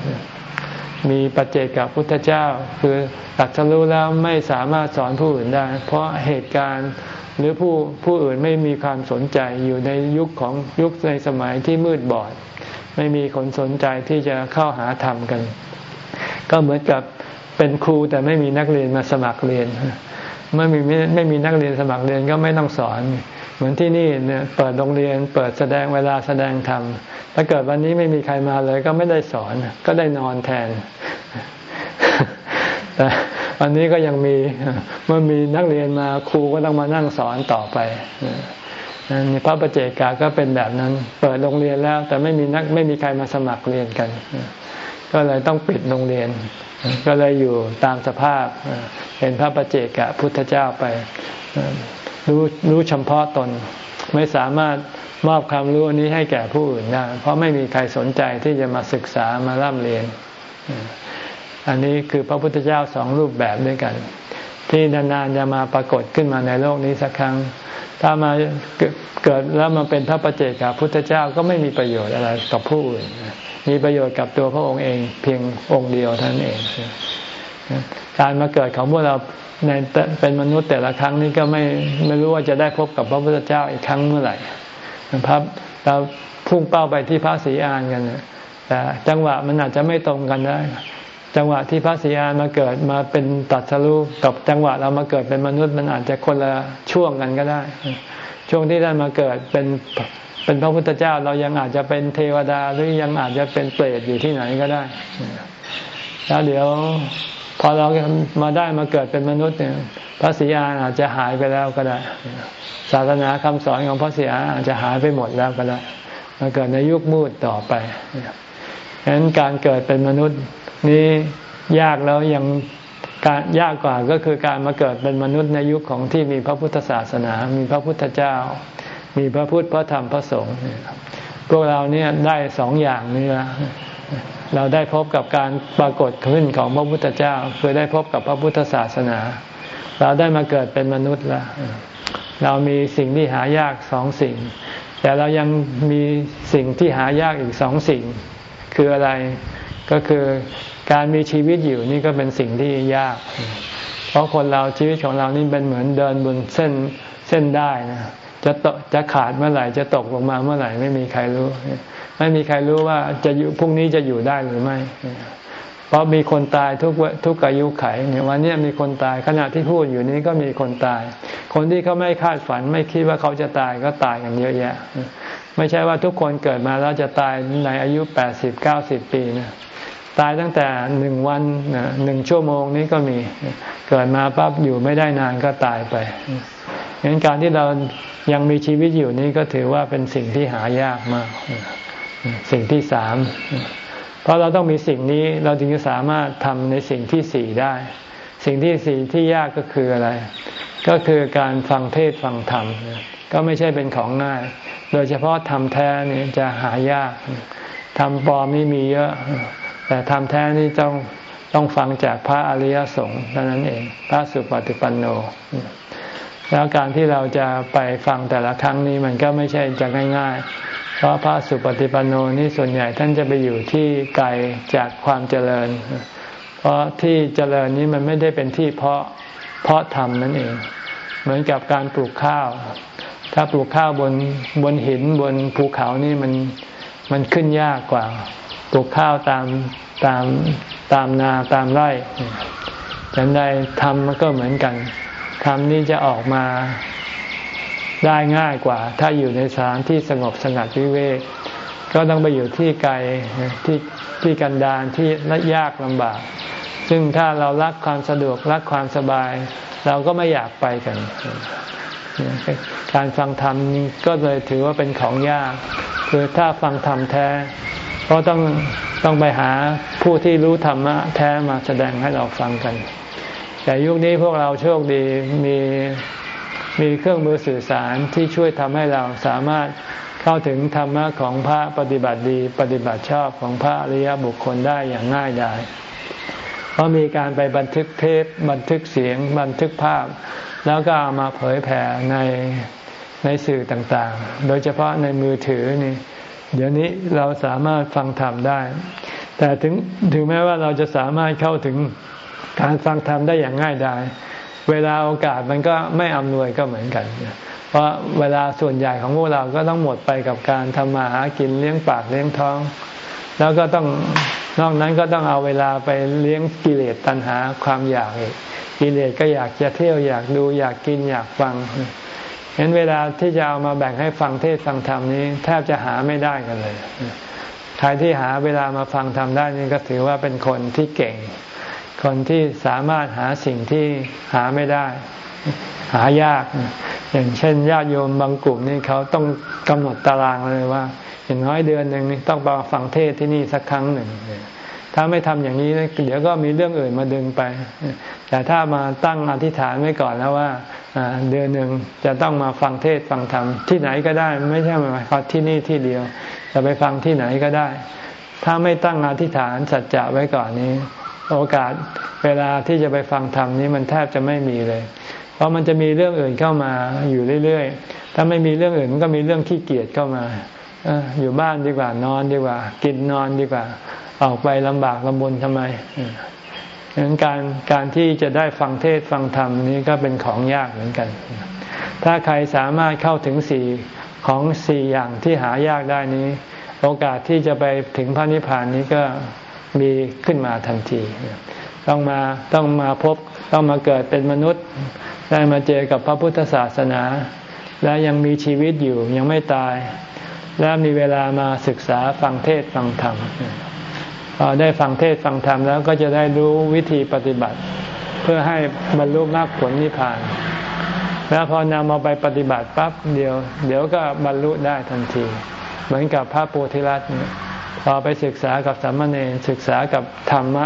มีปัจเจกับพุทธเจ้า คือตัดรู้แล้วไม่สามารถสอนผู้อื่นได้ เพราะเหตุการณ์หรือผู้ผู้อื่นไม่มีความสนใจอยู่ในยุคของยุคในสมัยที่มืดบอด ไม่มีคนสนใจที่จะเข้าหาธรรมกัน ก็เหมือนกับ เป็นครูแต่ไม่มีนักเรียนมาสมัครเรียนเมื่อมีไม่มีนักเรียนสมัครเรียนก็ไม่ต้องสอน เหมือนที่นี่เนี่ยเปิดโรงเรียน เปิดแสดงเวลาแสดงธรรมถ้าเกิดวันนี้ไม่มีใครมาเลย ก็ไม่ได้สอนก็ได้นอนแทน แต่วันนี้ก็ยังมีเมื่อมีนักเรียนมาครูก็ต้องมานั่งสอนต่อไปนี่พระประเจกาก็เป็นแบบนั้น เปิดโรงเรียนแล้ว แต่ไม่มีนักไม่มีใครมาสมัครเรียนกัน ก็เลยต้องปิดโรงเรียน ก็เลยอยู่ตามสภาพเป็นพระประเจกะพุทธเจ้าไป รู้รู้เฉพาะตน ไม่สามารถมอบความรู้นนี้ให้แก่ผู้อื่นได้เพราะไม่มีใครสนใจที่จะมาศึกษามาร่ำเรียน อันนี้คือพระพุทธเจ้าสองรูปแบบด้วยกัน ที่นานๆจะมาปรากฏขึ้นมาในโลกนี้สักครั้ง ถ้ามาเกิดแล้วมาเป็นพระประเจกับพุทธเจ้าก็ไม่มีประโยชน์อะไรกับผู้อื่น มีประโยชน์กับตัวพระองค์เองเพียงองค์เดียวท่านเอง การมาเกิดของพวกเราในเป็นมนุษย์แต่ละครั้งนี้ก็ไม่ไม่รู้ว่าจะได้พบกับพระพุทธเจ้าอีกครั้งเมื่อไหร่พระเราพุ่งเป้าไปที่พระศรีอานกันแต่จังหวะมันอาจจะไม่ตรงกันได้จังหวะที่พระศรีอานมาเกิดมาเป็นตัดสรุกับจังหวะเรามาเกิดเป็นมนุษย์มันอาจจะคนละช่วงกันก็ได้ ช่วงที่ท่านมาเกิดเป็น เป็นพระพุทธเจ้าเรายังอาจจะเป็นเทวดาหรือยังอาจจะเป็นเปรตอยู่ที่ไหนก็ได้ แล้วเดี๋ยวพอเรามาได้มาเกิดเป็นมนุษย์เนี่ยพระศรีอานอาจจะหายไปแล้วก็ได้ ศาสนาคำสอนของพระศรีอานอาจจะหายไปหมดแล้วก็ได้มาเกิดในยุคมืดต่อไปฉะนั้นการเกิดเป็นมนุษย์นี้ยากแล้วยังการยากกว่าก็คือการมาเกิดเป็นมนุษย์ในยุคของที่มีพระพุทธศาสนา มีพระพุทธเจ้า มีพระพุทธพระธรรมพระสงฆ์พวกเราเนี่ยได้สองอย่างนี้ละเราได้พบกับการปรากฏขึ้นของพระพุทธเจ้าคือได้พบกับพระพุทธศาสนา เราได้มาเกิดเป็นมนุษย์ล้วเรามีสิ่งที่หายากสองสิ่ง แต่เรายังมีสิ่งที่หายากอีกสองสิ่ง คืออะไรก็คือการมีชีวิตอยู่นี่ก็เป็นสิ่งที่ยาก เพราะคนเราชีวิตของเรานี่เป็นเหมือนเดินบนเส้นเส้นได้นะ จะตจะขาดเมื่อไหร่จะตกลงมาเมื่อไหร่ไม่มีใครรู้ ไม่มีใครรู้ว่าจะอยู่พรุ่งนี้จะอยู่ได้หรือไม่ เพราะมีคนตายทุกทุกอายุไขเนี่ยวันนี้มีคนตายขณะที่พูดอยู่นี้ก็มีคนตาย คนที่เขาไม่คาดฝันไม่คิดว่าเขาจะตายก็ตายกันเยอะแยะ ไม่ใช่ว่าทุกคนเกิดมาแล้วจะตายในอายุแปดสิบเก้าสิบปีนะตายตั้งแต่หนึ่งวันหนึ่งชั่วโมงนี้ก็มีเกิดมาปั๊บอยู่ไม่ได้นานก็ตายไป งั้นการที่เรายังมีชีวิตอยู่นี้ก็ถือว่าเป็นสิ่งที่หายากมาก สิ่งที่สาม เพราะเราต้องมีสิ่งนี้เราจึงจะสามารถทำในสิ่งที่สี่ได้ สิ่งที่สี่ที่ยากก็คืออะไร ก็คือการฟังเทศฟังธรรม ก็ไม่ใช่เป็นของง่าย โดยเฉพาะธรรมแท้นี่จะหายากธรรมปลอมนี่มีเยอะ แต่ธรรมแท้นี่ต้องต้องฟังจากพระอริยสงฆ์เท่านั้นเอง พระสุปฏิปันโน แล้วการที่เราจะไปฟังแต่ละครั้งนี้มันก็ไม่ใช่จะง่าย ๆ เพราะพระสุปฏิปันโนนี่ส่วนใหญ่ท่านจะไปอยู่ที่ไกลจากความเจริญ เพราะที่เจริญนี้มันไม่ได้เป็นที่เพาะเพาะธรรมนั่นเอง เหมือนกับการปลูกข้าว ถ้าปลูกข้าวบนบนหินบนภูเขานี่มันมันขึ้นยากกว่า ปลูกข้าวตามตามตามนาตามไร่ฉันใดทำมันก็เหมือนกัน ทำนี่จะออกมาได้ง่ายกว่า ถ้าอยู่ในสถานที่สงบสงัดวิเวก ก็ต้องไปอยู่ที่ไกลที่ที่กันดารที่ละยากลำบาก ซึ่งถ้าเรารักความสะดวกรักความสบาย เราก็ไม่อยากไปกัน การฟังธรรมก็เลยถือว่าเป็นของยาก คือถ้าฟังธรรมแท้ เพราะต้องต้องไปหาผู้ที่รู้ธรรมะแท้มาแสดงให้เราฟังกัน แต่ยุคนี้พวกเราโชคดีมีมีเครื่องมือสื่อสารที่ช่วยทำให้เราสามารถเข้าถึงธรรมะของพระปฏิบัติดีปฏิบัติชอบของพระอริยบุคคลได้อย่างง่ายดายเพราะมีการไปบันทึกเทปบันทึกเสียง บันทึกภาพ แล้วก็เอามาเผยแผ่ในในสื่อต่างๆ โดยเฉพาะในมือถือนี่ เดี๋ยวนี้เราสามารถฟังธรรมได้ แต่ถึงถึงแม้ว่าเราจะสามารถเข้าถึง การฟังธรรมได้อย่างง่ายดายเวลาโอกาสมันก็ไม่อำนวยก็เหมือนกัน เพราะเวลาส่วนใหญ่ของพวกเราก็ต้องหมดไปกับการทำมาหากินเลี้ยงปากเลี้ยงท้อง แล้วก็ต้องนอกนั้นก็ต้องเอาเวลาไปเลี้ยงกิเลสตัณหาความอยากอีกกิเลสก็อยากจะเที่ยวอยากดูอยากกินอยากฟังเห็นเวลาที่จะเอามาแบ่งให้ฟังเทศฟังธรรมนี้ แทบจะหาไม่ได้กันเลยใครที่หาเวลามาฟังธรรมได้นี่ก็ถือว่าเป็นคนที่เก่ง คนที่สามารถหาสิ่งที่หาไม่ได้ หายาก อย่างเช่นญาติโยมบางกลุ่มนี่เขาต้องกำหนดตารางเลยว่า อย่างน้อยเดือนหนึ่งต้องมาฟังเทศที่นี่สักครั้งหนึ่ง ถ้าไม่ทำอย่างนี้เดี๋ยวก็มีเรื่องอื่นมาดึงไป แต่ถ้ามาตั้งอธิษฐานไว้ก่อนแล้วว่าเดือนหนึ่งจะต้องมาฟังเทศฟังธรรมที่ไหนก็ได้ ไม่ใช่หมายความที่นี่ที่เดียว จะไปฟังที่ไหนก็ได้ ถ้าไม่ตั้งอธิษฐานสัจจะไว้ก่อนนี้ โอกาสเวลาที่จะไปฟังธรรมนี้มันแทบจะไม่มีเลย เพราะมันจะมีเรื่องอื่นเข้ามาอยู่เรื่อยๆ ถ้าไม่มีเรื่องอื่นมันก็มีเรื่องขี้เกียจเข้ามาอยู่บ้านดีกว่านอนดีกว่า กินนอนดีกว่า ออกไปลำบากลำบนทำไมดังนั้นการการที่จะได้ฟังเทศฟังธรรมนี้ก็เป็นของยากเหมือนกัน ถ้าใครสามารถเข้าถึงสี่ของสี่อย่างที่หายากได้นี้ โอกาสที่จะไปถึงพระนิพพานนี้ก็ มีขึ้นมาทันที ต้องมาต้องมาพบต้องมาเกิดเป็นมนุษย์ ได้มาเจอกับพระพุทธศาสนา และยังมีชีวิตอยู่ยังไม่ตาย และมีเวลามาศึกษาฟังเทศฟังธรรมพอได้ฟังเทศฟังธรรมแล้วก็จะได้รู้วิธีปฏิบัติ เพื่อให้บรรลุมรรคผลนิพพาน แล้วพอนำมาไปปฏิบัติปั๊บเดียว เดี๋ยวก็บรรลุได้ทันที เหมือนกับพระโพธิรัตน์ พอไปศึกษากับสัมมาเนรศึกษากับธรรมะ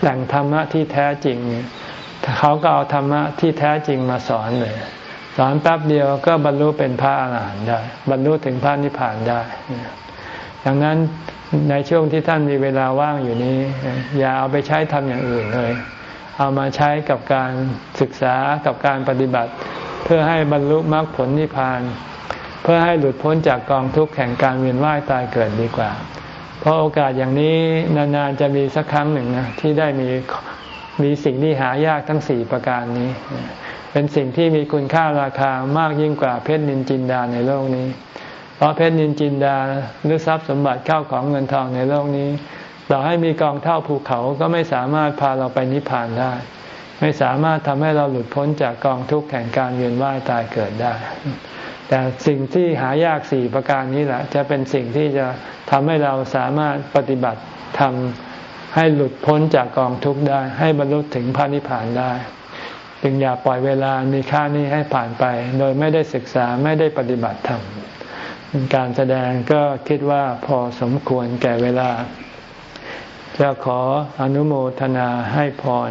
แหล่งธรรมะที่แท้จริงเขาก็เอาธรรมะที่แท้จริงมาสอนเลยสอนแป๊บเดียวก็บรรลุเป็นพระอาหารหันต์ได้ บรรลุถึงพระนิพพานได้ดังนั้นในช่วงที่ท่านมีเวลาว่างอยู่นี้ อย่าเอาไปใช้ทำอย่างอื่นเลย เอามาใช้กับการศึกษากับการปฏิบัติ เพื่อให้บรรลุมรรคผลนิพพาน เพื่อให้หลุดพ้นจากกองทุกข์แห่งการเวียนว่ายตายเกิดดีกว่า ราะโอกาสอย่างนี้นานๆจะมีสักครั้งหนึ่งนะที่ได้มีมีสิ่งที่หายากทั้งสี่ประการนี้ เป็นสิ่งที่มีคุณค่าราคามากยิ่งกว่าเพชรนินจินดาในโลกนี้ เพราะเพชรนินจินดาหรือทรัพย์สมบัติเข้าของเงินทองในโลกนี้ต่อให้มีกองเท่าภูเขาก็ไม่สามารถพาเราไปนิพพานได้ ไม่สามารถทำให้เราหลุดพ้นจากกองทุกข์แห่งการเวียนว่ายตายเกิดได้ แต่สิ่งที่หายากสี่ประการนี้แหละ จะเป็นสิ่งที่จะทำให้เราสามารถปฏิบัติทำให้หลุดพ้นจากกองทุกข์ได้ ให้บรรลุถึงพระนิพพานได้ จึงอย่าปล่อยเวลามีค่านี้ให้ผ่านไป โดยไม่ได้ศึกษาไม่ได้ปฏิบัติธรรมการแสดงก็คิดว่าพอสมควรแก่เวลาจะขออนุโมทนาให้พร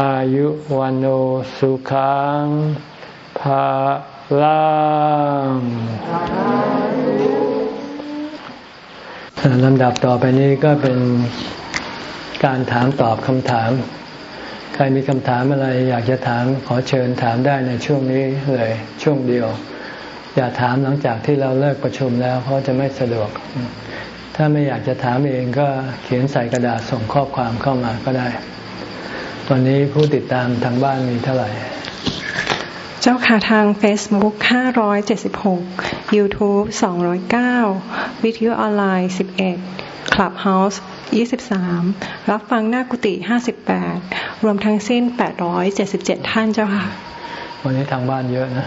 อายุวันโอสุขังภาลังลำดับต่อไปนี้ก็เป็นการถามตอบคำถาม ใครมีคำถามอะไรอยากจะถามขอเชิญถามได้ในช่วงนี้เลยช่วงเดียว อย่าถามหลังจากที่เราเลิกประชุมแล้วเพราะจะไม่สะดวก ถ้าไม่อยากจะถามเองก็เขียนใส่กระดาษส่งข้อความเข้ามาก็ได้ วันนี้ผู้ติดตามทางบ้านมีเท่าไหร่ เจ้าค่ะทาง Facebook 576 YouTube 209 วิทยุออนไลน์ 11 Clubhouse 23 รับฟังหน้ากุฏิ 58 รวมทั้งสิ้น 877 ท่านเจ้าค่ะ วันนี้ทางบ้านเยอะนะ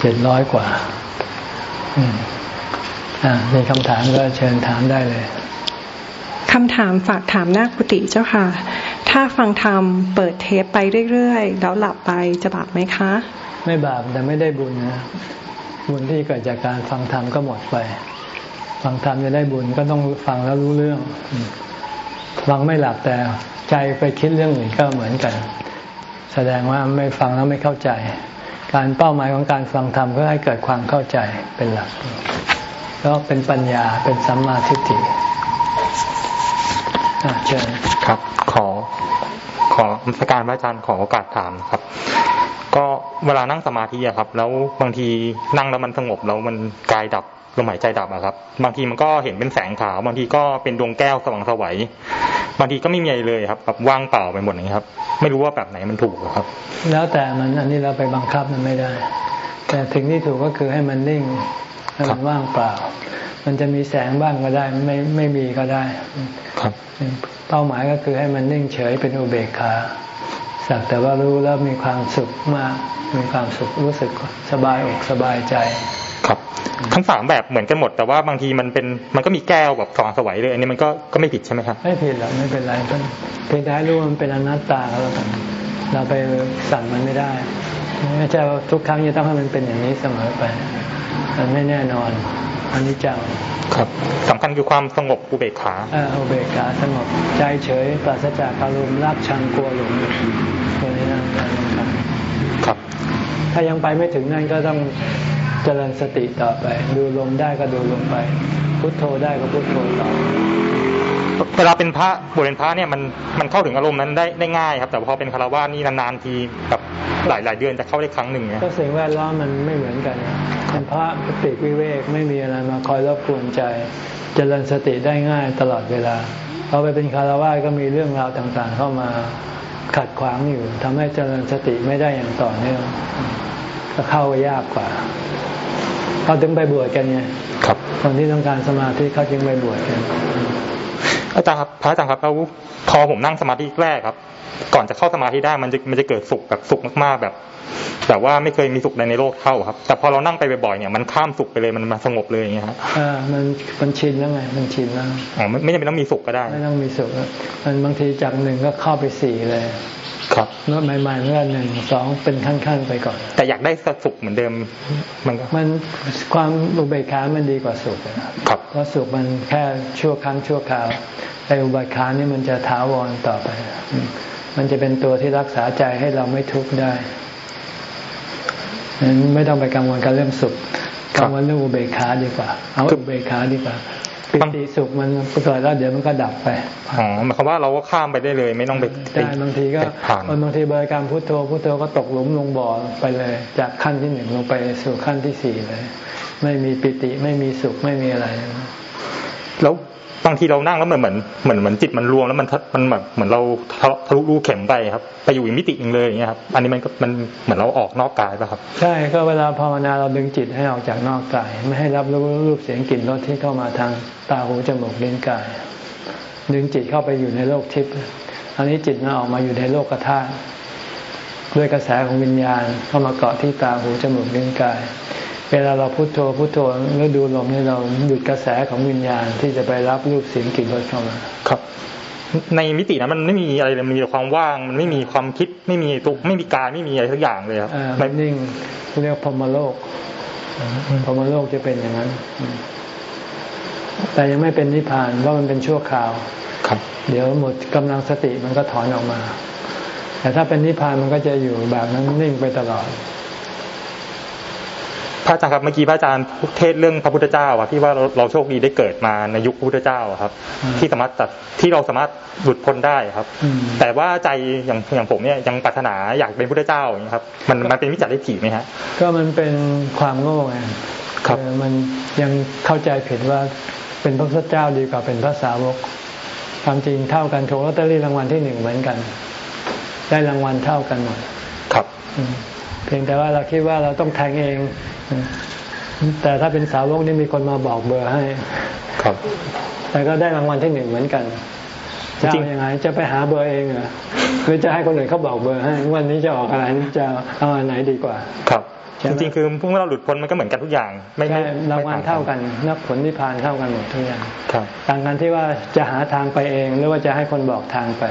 เจ็ดร้อยกว่าอืมอ่า มีคำถามก็เชิญถามได้เลย คำถามฝากถามน้ากุติเจ้าค่ะ ถ้าฟังธรรมเปิดเทปไปเรื่อยๆ แล้วหลับไปจะบาปไหมคะ ไม่บาปแต่ไม่ได้บุญนะ บุญที่เกิดจากการฟังธรรมก็หมดไป ฟังธรรมจะได้บุญก็ต้องฟังแล้วรู้เรื่อง ฟังไม่หลับแต่ใจไปคิดเรื่องอื่นก็เหมือนกัน แสดงว่าไม่ฟังแล้วไม่เข้าใจ การเป้าหมายของการฟังธรรมเพื่อให้เกิดความเข้าใจเป็นหลัก แล้วเป็นปัญญาเป็นสัมมาทิฏฐิ เชิญครับ ขอขอสการพระอาจารย์ขอโอกาสถามครับ ก็เวลานั่งสมาธิอะครับ แล้วบางทีนั่งแล้วมันสงบแล้วมันกายดับลมหายใจดับอะครับ บางทีมันก็เห็นเป็นแสงขาว บางทีก็เป็นดวงแก้วสว่างสวัยบางทีก็ไม่มีอะไรเลยครับแบบว่างเปล่าไปหมดเลยครับ ไม่รู้ว่าแบบไหนมันถูกครับ แล้วแต่มันอันนี้เราไปบังคับมันไม่ได้ แต่ถึงที่ถูกก็คือให้มันนิ่ง ให้มันว่างเปล่า มันจะมีแสงบ้างก็ได้ ไม่ไม่มีก็ได้ ครับ เป้าหมายก็คือให้มันนิ่งเฉยเป็นอุเบกขาสักแต่ว่ารู้แล้วมีความสุขมาก มีความสุขรู้สึกสบายอกสบายใจ ครับ ทั้งสามแบบเหมือนกันหมด แต่ว่าบางทีมันเป็นมันก็มีแก้วแบบสองสวัยเลยอันนี้มันก็ก็ไม่ผิดใช่ไหมครับไม่ผิดหรอกไม่เป็นไรเพียงแต่ให้รู้มันเป็นอนัตตาแล้วกันเราไปสั่งมันไม่ได้ ไม่ใช่ว่าทุกครั้งจะต้องให้มันเป็นอย่างนี้เสมอไป มันไม่แน่นอนอันนี้จังครับสำคัญคือความสงบอุเบกขาอุเบกขาสงบใจเฉยปราศจากอารมณ์รักชังกลัวหลงตัวนี้นั่นครับถ้ายังไปไม่ถึงนั่นก็ต้องเจริญสติต่อไป ดูลมได้ก็ดูลมไป พุทโธได้ก็พุทโธต่อ เวลาเป็นพระบวชเป็นพระเนี่ยมันมันเข้าถึงอารมณ์นั้นได้ได้ง่ายครับ แต่พอเป็นคารวะนี่นานๆทีแบบหลายหลายเดือนจะเข้าได้ครั้งหนึ่งก็สิ่งแวดล้อมมันไม่เหมือนกันเป็นพระปฏิวิเวกไม่มีอะไรมาคอยรบกวนใจจเจริญสติได้ง่ายตลอดเวลาพอไปเป็นคารวะก็มีเรื่องราวต่างๆ เข้ามาขัดขวางอยู่ทำให้เจริญสติไม่ได้อย่างต่อเนื่องก็เข้ายากกว่าเขาถึงไปบวชกันไงครับคนที่ต้องการสมาธิเขาจึงไปบวชกัน อาจารย์ครับพระอาจารย์ครับแล้วพอผมนั่งสมาธิแรกครับ ก่อนจะเข้าสมาธิได้มันจะมันจะเกิดสุขแบบสุขมากๆแบบ แต่ว่าไม่เคยมีสุขในในโลกเท่าครับ แต่พอเรานั่งไปบ่อยๆเนี่ยมันข้ามสุขไปเลยมันมาสงบเลยอย่างเงี้ยครับอ่ามันมันชินแล้วไงมันชินแล้วอ๋อไม่จำเป็นต้องมีสุขก็ได้ ไม่ต้องมีสุขมันบางทีจากหนึ่งก็เข้าไปสี่เลย ครับเมื่อใหม่ๆเมื่อหนึ่งสองเป็นขั้นๆไปก่อน แต่อยากได้สุขเหมือนเดิม มันก็มันความอุเบกขามันดีกว่าสุขครับเพราะสุขมันแค่ชั่วครั้งชั่วคราวแต่อุเบกขานี่มันจะท้าวรต่อไป มันจะเป็นตัวที่รักษาใจให้เราไม่ทุกข์ได้นั้นไม่ต้องไปกังวลกับเรื่องสุขกังวลเรื่องอุเบกขาดีกว่า เอาอุเบกขาดีกว่า ปิติสุขมันเกิดแล้วเดี๋ยวมันก็ดับไปอ๋อหมายความว่าเราก็ข้ามไปได้เลย ไม่ต้องไปได้บางทีก็บางทีบริการพุทโธพุทโธก็ตกหลุมลงบ่อไปเลย จากขั้นที่หนึ่งลงไปสู่ขั้นที่สี่เลย ไม่มีปิติไม่มีสุขไม่มีอะไร แล้ว บางทีเรานั่งแล้วมือนเหมือนเหมือนเหมือนจิตมันรวมแล้วมันมันแบบเหมือนเราทะลุรูเข็มไปครับไปอยู่อีกมิติหนึ่งเลยอย่างเงี้ยครับอันนี้มันก็มันเหมือนเราออกนอกกายป่ะครับ ใช่ก็เวลาภาวนาเราดึงจิตให้ออกจากนอกกาย ไม่ให้รับรู้รูปเสียงกลิ่นรสที่เข้ามาทางตาหูจมูกลิ้นกาย ดึงจิตเข้าไปอยู่ในโลกทิพย์อันนี้จิตมันออกมาอยู่ในโลกกระทาด้วยกระแสของวิญญาณเข้ามาเกาะที่ตาหูจมูกลิ้นกาย เวลาเราพุโทโธพุโทโธแล้วดูลมให้เราหยุดกระแสของวิญญาณที่จะไปรับรูปเสียงกลิ่นรสเข้ามาครับในมิตินั้นมันไม่มีอะไรเลยมันมีแต่ความว่าง มันไม่มีความคิดไม่มีตุกไม่มีการไม่มีอะไรทุกอย่างเลยครับมันนิ่งเรียกพรมโลกพรมโลกจะเป็นอย่างนั้น แต่ยังไม่เป็นนิพพานเพราะมันเป็นชั่วคราวครับ เดี๋ยวหมดกำลังสติมันก็ถอนออกมา แต่ถ้าเป็นนิพพานมันก็จะอยู่แบบนั้นนิ่งไปตลอด พระอาจารย์ครับเมื่อกี้พระอาจารย์เทศเรื่องพระพุทธเจ้าอะที่ว่าเราเราโชคดีได้เกิดมาในยุคพุทธเจ้าครับ ที่สามารถตัดที่เราสามารถหลุดพ้นได้ครับ แต่ว่าใจอย่างอย่างผมเนี่ยยังปรารถนาอยากเป็นพุทธเจ้าอย่างนี้ครับ มันมันเป็นวิจารณ์ได้ถี่ไหมฮะก็มันเป็นความโง่ไงครับมันยังเข้าใจผิดว่าเป็นพระพุทธเจ้าดีกว่าเป็นพระสาวกความจริงเท่ากันถูกลอตเตอรี่รางวัลที่หนึ่งเหมือนกัน ได้รางวัลเท่ากันหมดครับเพียงแต่ว่าเราคิดว่าเราต้องแทงเอง แต่ถ้าเป็นสาวกนี่มีคนมาบอกเบอร์ให้ ครับ แต่ก็ได้รางวัลที่หนึ่งเหมือนกันจะยังไงจะไปหาเบอร์เองเหรอหรือจะให้คนอื่นเขาบอกเบอร์ให้วันนี้จะออกอะไรจะเอาอันไหนดีกว่า ครับ จริงๆคือเมื่อเราหลุดพ้นมันก็เหมือนกันทุกอย่างไม่ใช่รางวัลเท่ากันนับผลนิพพานเท่ากันหมดทุกอย่างครับต่างกันที่ว่าจะหาทางไปเองหรือว่าจะให้คนบอกทางไป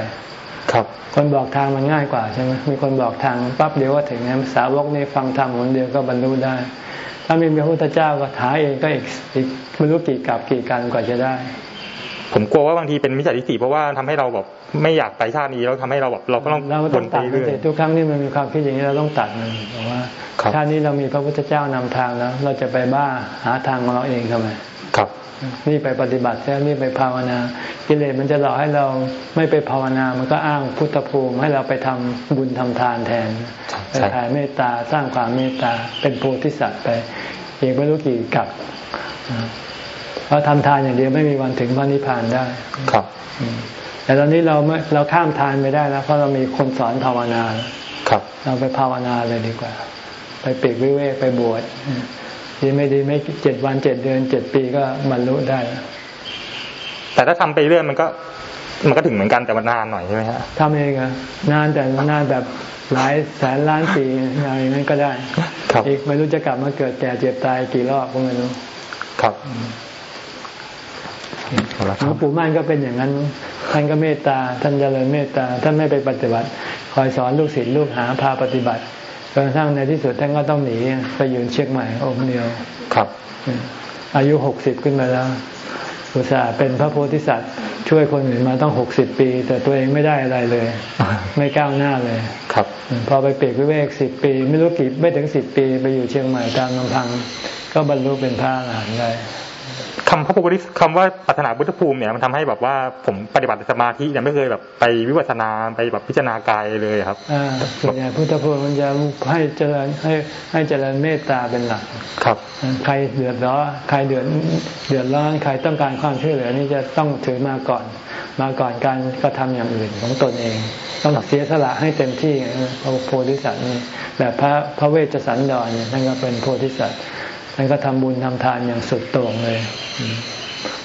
ครับ คนบอกทางมันง่ายกว่าใช่ไหมมีคนบอกทางปั๊บเดียวว่าถึงสาวกนี่ฟังธรรมคนเดียวก็บรรลุได้ ถ้ามีพระพุทธเจ้าก็หาเองก็อีกอีกไม่รู้กี่กับกี่กันกว่าจะได้ ผมกลัวว่าบางทีเป็นมิจฉาทิฏฐิเพราะว่าทำให้เราแบบไม่อยากไปชาตินี้แล้วทาให้เราแบบเราก็ต้องเราต้องตัดมันทุกครั้งที่มันมีความคิดอย่างนี้เราต้องตัดมันบอกว่าชาตินี้เรามีพระพุทธเจ้านำทางแล้ว เราจะไปบ้าหาทางของเราเองทำไมครับ นี่ไปปฏิบัติแล้วนี่ไปภาวนากิเลสมันจะหลอกให้เราไม่ไปภาวนา มันก็อ้างพุทธภูมิให้เราไปทำบุญทำทานแทนไปแผ่เมตตาสร้างความเมตตาเป็นโพธิสัตว์ไปอีกไม่รู้กี่กับเพราะทำทานอย่างเดียวไม่มีวันถึงพระนิพพานได้ ครับแต่ตอนนี้เราไม่เราข้ามทานไม่ได้แล้วเพราะเรามีคนสอนภาวนา ครับ เราไปภาวนาเลยดีกว่า ไปปีกวิเวกไปบวช ดีไม่ดีไม่เจ็ดวันเจ็ดเดือนเจ็ดปีก็บรรลุได้ แต่ถ้าทำไปเรื่อยมันก็ มันก็ถึงเหมือนกันแต่มันนานหน่อยใช่ไหมฮะทำเองอะนานแต่นานแบบหลายแสนล้านปีอะไรนั้นก็ได้อีกไม่รู้จะกลับมาเกิดแก่เจ็บตายกี่รอบก็ไม่รู้ครับหลวงปู่มั่นก็เป็นอย่างนั้น ท่านก็เมตตา ท่านเจริญเมตตา ท่านไม่ไปปฏิบัติ คอยสอนลูกศิษย์ลูกหาพาปฏิบัติ จนกระทั่งในที่สุดท่านก็ต้องหนีไปอยู่เชียงใหม่องค์เดียวครับ อายุหกสิบขึ้นมาแล้ว อุตส่าห์เป็นพระโพธิสัตว์ช่วยคนอื่นมาต้องหกสิบปี แต่ตัวเองไม่ได้อะไรเลย ไม่ก้าวหน้าเลย ครับ พอไปเปรกวิเวกสิบปี ไม่รู้กี่ไม่ถึงสิบปี ไปอยู่เชียงใหม่ตามลำพัง ก็บรรลุเป็นพระอรหันต์ได้ คำพระพุทธคำว่าปัฒนาพุทธภูมิเนี่ยมันทำให้แบบว่าผมปฏิบัติสมาธิเนี่ยไม่เคยแบบไปวิวัฒนาไปแบบพิจารณากายเลยครับอ่าส่วนใหญ่พุทธภูมิมันจะให้เจริญให้ให้เจริญเมตตาเป็นหลักครับ ใครเดือดร้อนใครเดือดเดือดร้อนใครต้องการความช่วยเหลือนี่จะต้องถือมาก่อน มาก่อนการกระทำอย่างอื่นของตนเอง ต้องเสียสละให้เต็มที่พระโพธิสัตว์นี่แบบพระพระเวชสันดรเนี่ยท่านก็เป็นโพธิสัตว์ ท่านก็ทำบุญทำทานอย่างสุดโต่งเลย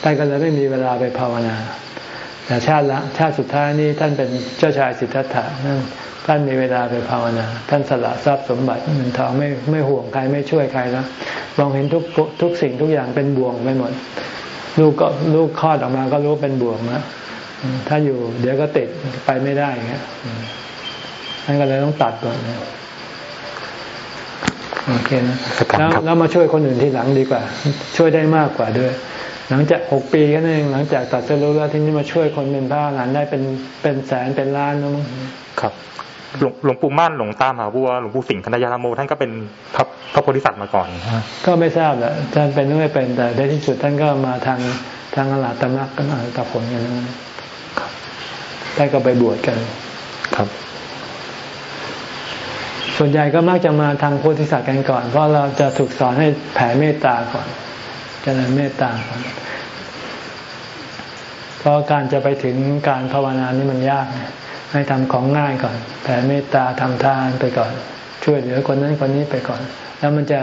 ท่านก็เลยไม่มีเวลาไปภาวนาแต่ชาติละชาติสุดท้ายนี้ท่านเป็นเจ้าชายสิทธัตถะท่านมีเวลาไปภาวนา ท่านสละทรัพย์สมบัติเงินทองไม่ไม่ห่วงใครไม่ช่วยใครแล้วมองเห็นทุกทุกสิ่งทุกอย่างเป็นบ่วงไปหมด ลูกก็ลูกคลอดออกมาก็รู้เป็นบ่วงนะถ้าอยู่เดี๋ยวก็ติดไปไม่ได้เงี้ยท่านก็เลยต้องตัดก่อนนะ โอเคนะแล้วแล้วมาช่วยคนอื่นทีหลังดีกว่า ช่วยได้มากกว่าด้วย หลังจากหกปีแค่นั้นเองหลังจากตัดสรู้แล้วที่นี่มาช่วยคนเป็นพระหลานได้เป็นเป็นแสนเป็นล้านนะมั้งครับหลวงปู่มั่นหลวงตามหาบัวหลวงปู่สิงห์คณยาธโมท่านก็เป็นพระพระโพธิสัตว์มาก่อน ก็ไม่ทราบแหละท่านเป็นไม่เป็นแต่ในที่สุดท่านก็มาทางทางอลาตมักกันอลาตผลกันนะได้ก็ไปบวชกันครับ ส่วนใหญ่ก็มักจะมาทางโพธิสัตว์กันก่อน เพราะเราจะถูกสอนให้แผ่เมตตาก่อนจะเริญเมตตาก่อนเพราะการจะไปถึงการภาวนานี่มันยาก ให้ทำของง่ายก่อน แผ่เมตตาทำทานไปก่อน ช่วยเหลือคนนั้นคนนี้ไปก่อน แล้วมันจะ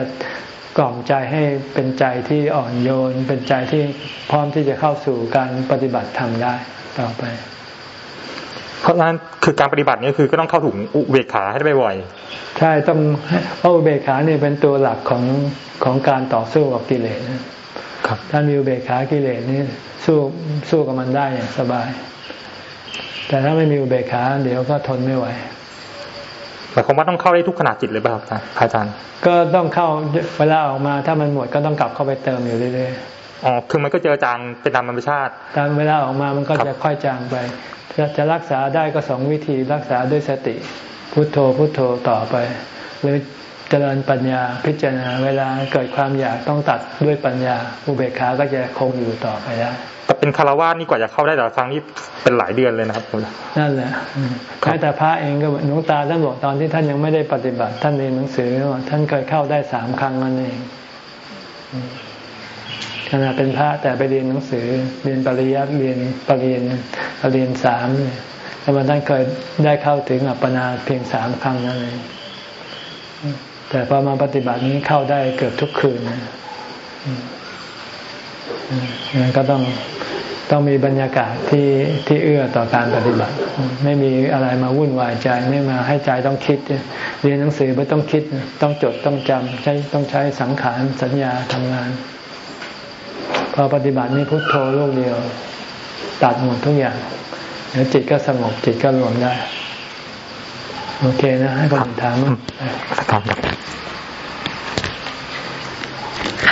กล่อมใจให้เป็นใจที่อ่อนโยน เป็นใจที่พร้อมที่จะเข้าสู่การปฏิบัติธรรมได้ต่อไป เพราะนั้นคือการปฏิบัตินี้คือก็ต้องเข้าถึงอุเบกขาให้ได้บ่อยใช่ต้องเพราะอุเบกขานี่เป็นตัวหลักของของการต่อสู้กับกิเลสนะครับถ้ามีอุเบกขากิเลสนี่สู้สู้กับมันได้อย่างสบาย แต่ถ้าไม่มีอุเบกขาเดี๋ยวก็ทนไม่ไหวแต่ผมว่าต้องเข้าได้ทุกขนาดจิตเลยป่ะครับอาจารย์ ก็ต้องเข้าเวลาออกมาถ้ามันหมดก็ต้องกลับเข้าไปเติมอยู่เรื่อยๆอ๋อคือมันก็เจอจางเป็นตามธรรมชาติ ตามเวลาออกมามันก็จะค่อยจางไป จะรักษาได้ก็สองวิธีรักษาด้วยสติพุโทโธพุโทโธต่อไป หรือเจริญปัญญาพิจารณาเวลาเกิดความอยากต้องตัดด้วยปัญญาอุเบกขาก็จะคงอยู่ต่อไปได้แต่เป็นคารวะนี่กว่าจะเข้าได้แต่ละครั้งนี่เป็นหลายเดือนเลยนะครับนั่นแหละแม้แต่พระเองก็หลวงตาท่านบอกตอนที่ท่านยังไม่ได้ปฏิบัติ ท่านเรียนหนังสือท่านเคยเข้าได้สามครั้งนั่นเอง ขณะเป็นพระแต่ไปเรียนหนังสือ เรียนปริยัติเรียนปรริญญาเรียนสามเนี่ยแล้วมันท่านเคยได้เข้าถึงอัปปนาเพียงสามครั้งนั่นเองแต่พอมาปฏิบัตินี้เข้าได้เกือบทุกคืนนั่นก็ต้องต้องมีบรรยากาศที่ที่เอื้อต่อการปฏิบัติ ไม่มีอะไรมาวุ่นวายใจไม่มาให้ใจต้องคิด เรียนหนังสือไม่ต้องคิด ต้องจดต้องจำใช้ต้องใช้สังขารสัญญาทำงาน อปฏิบัตินี้พุทโธลูกเดียว ตัดหมดทุกอย่าง เดี๋ยวจิตก็สงบจิตก็รวมได้ โอเคนะ ให้คนอื่นถามครับ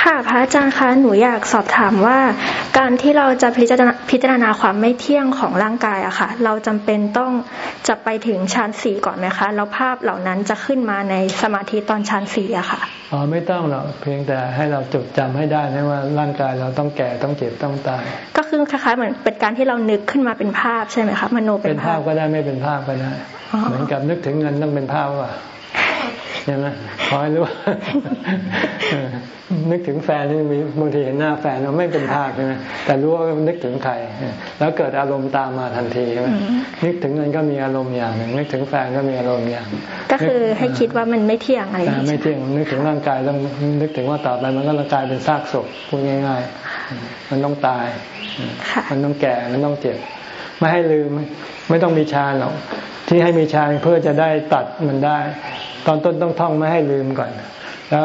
ค่ะพระอาจารย์คะหนูอยากสอบถามว่า การที่เราจะพิจารณาพิจารณาความไม่เที่ยงของร่างกายอะค่ะ เราจำเป็นต้องจะไปถึงชั้นสี่ก่อนไหมคะแล้วภาพเหล่านั้นจะขึ้นมาในสมาธิตอนชั้นสี่อะค่ะอ๋อไม่ต้องหรอกเพียงแต่ให้เราจดจำให้ได้นะว่าร่างกายเราต้องแก่ต้องเจ็บต้องตาย ก็คือคล้ายๆเหมือนเป็นการที่เรานึกขึ้นมาเป็นภาพใช่ไหมคะมโนเป็นภาพก็ได้ไม่เป็นภาพก็ได้เหมือนกับนึกถึงเงินต้องเป็นภาพว่า ใช่ไหมขอให้รู้นึกถึงแฟนนี่มีบางทีเห็นหน้าแฟนเราไม่เป็นภาพใช่ไหมแต่รู้ว่านึกถึงใคร แล้วเกิดอารมณ์ตามมาทันทีใช่ไหมนึกถึงเงินก็มีอารมณ์อย่างหนึ่งนึกถึงแฟนก็มีอารมณ์อย่าง ก็คือให้คิดว่ามันไม่เที่ยงอะไรไม่เที่ยงนึกถึงร่างกายต้องนึกถึงว่าต่อไปมันก็กลายเป็นซากศพพูดง่าย ๆ มันต้องตาย มันต้องแก่มันต้องเจ็บไม่ให้ลืมไม่ต้องมีฌานหรอกที่ให้มีฌานเพื่อจะได้ตัดมันได้ ตอนต้นต้องท่องไม่ให้ลืมก่อน แล้ว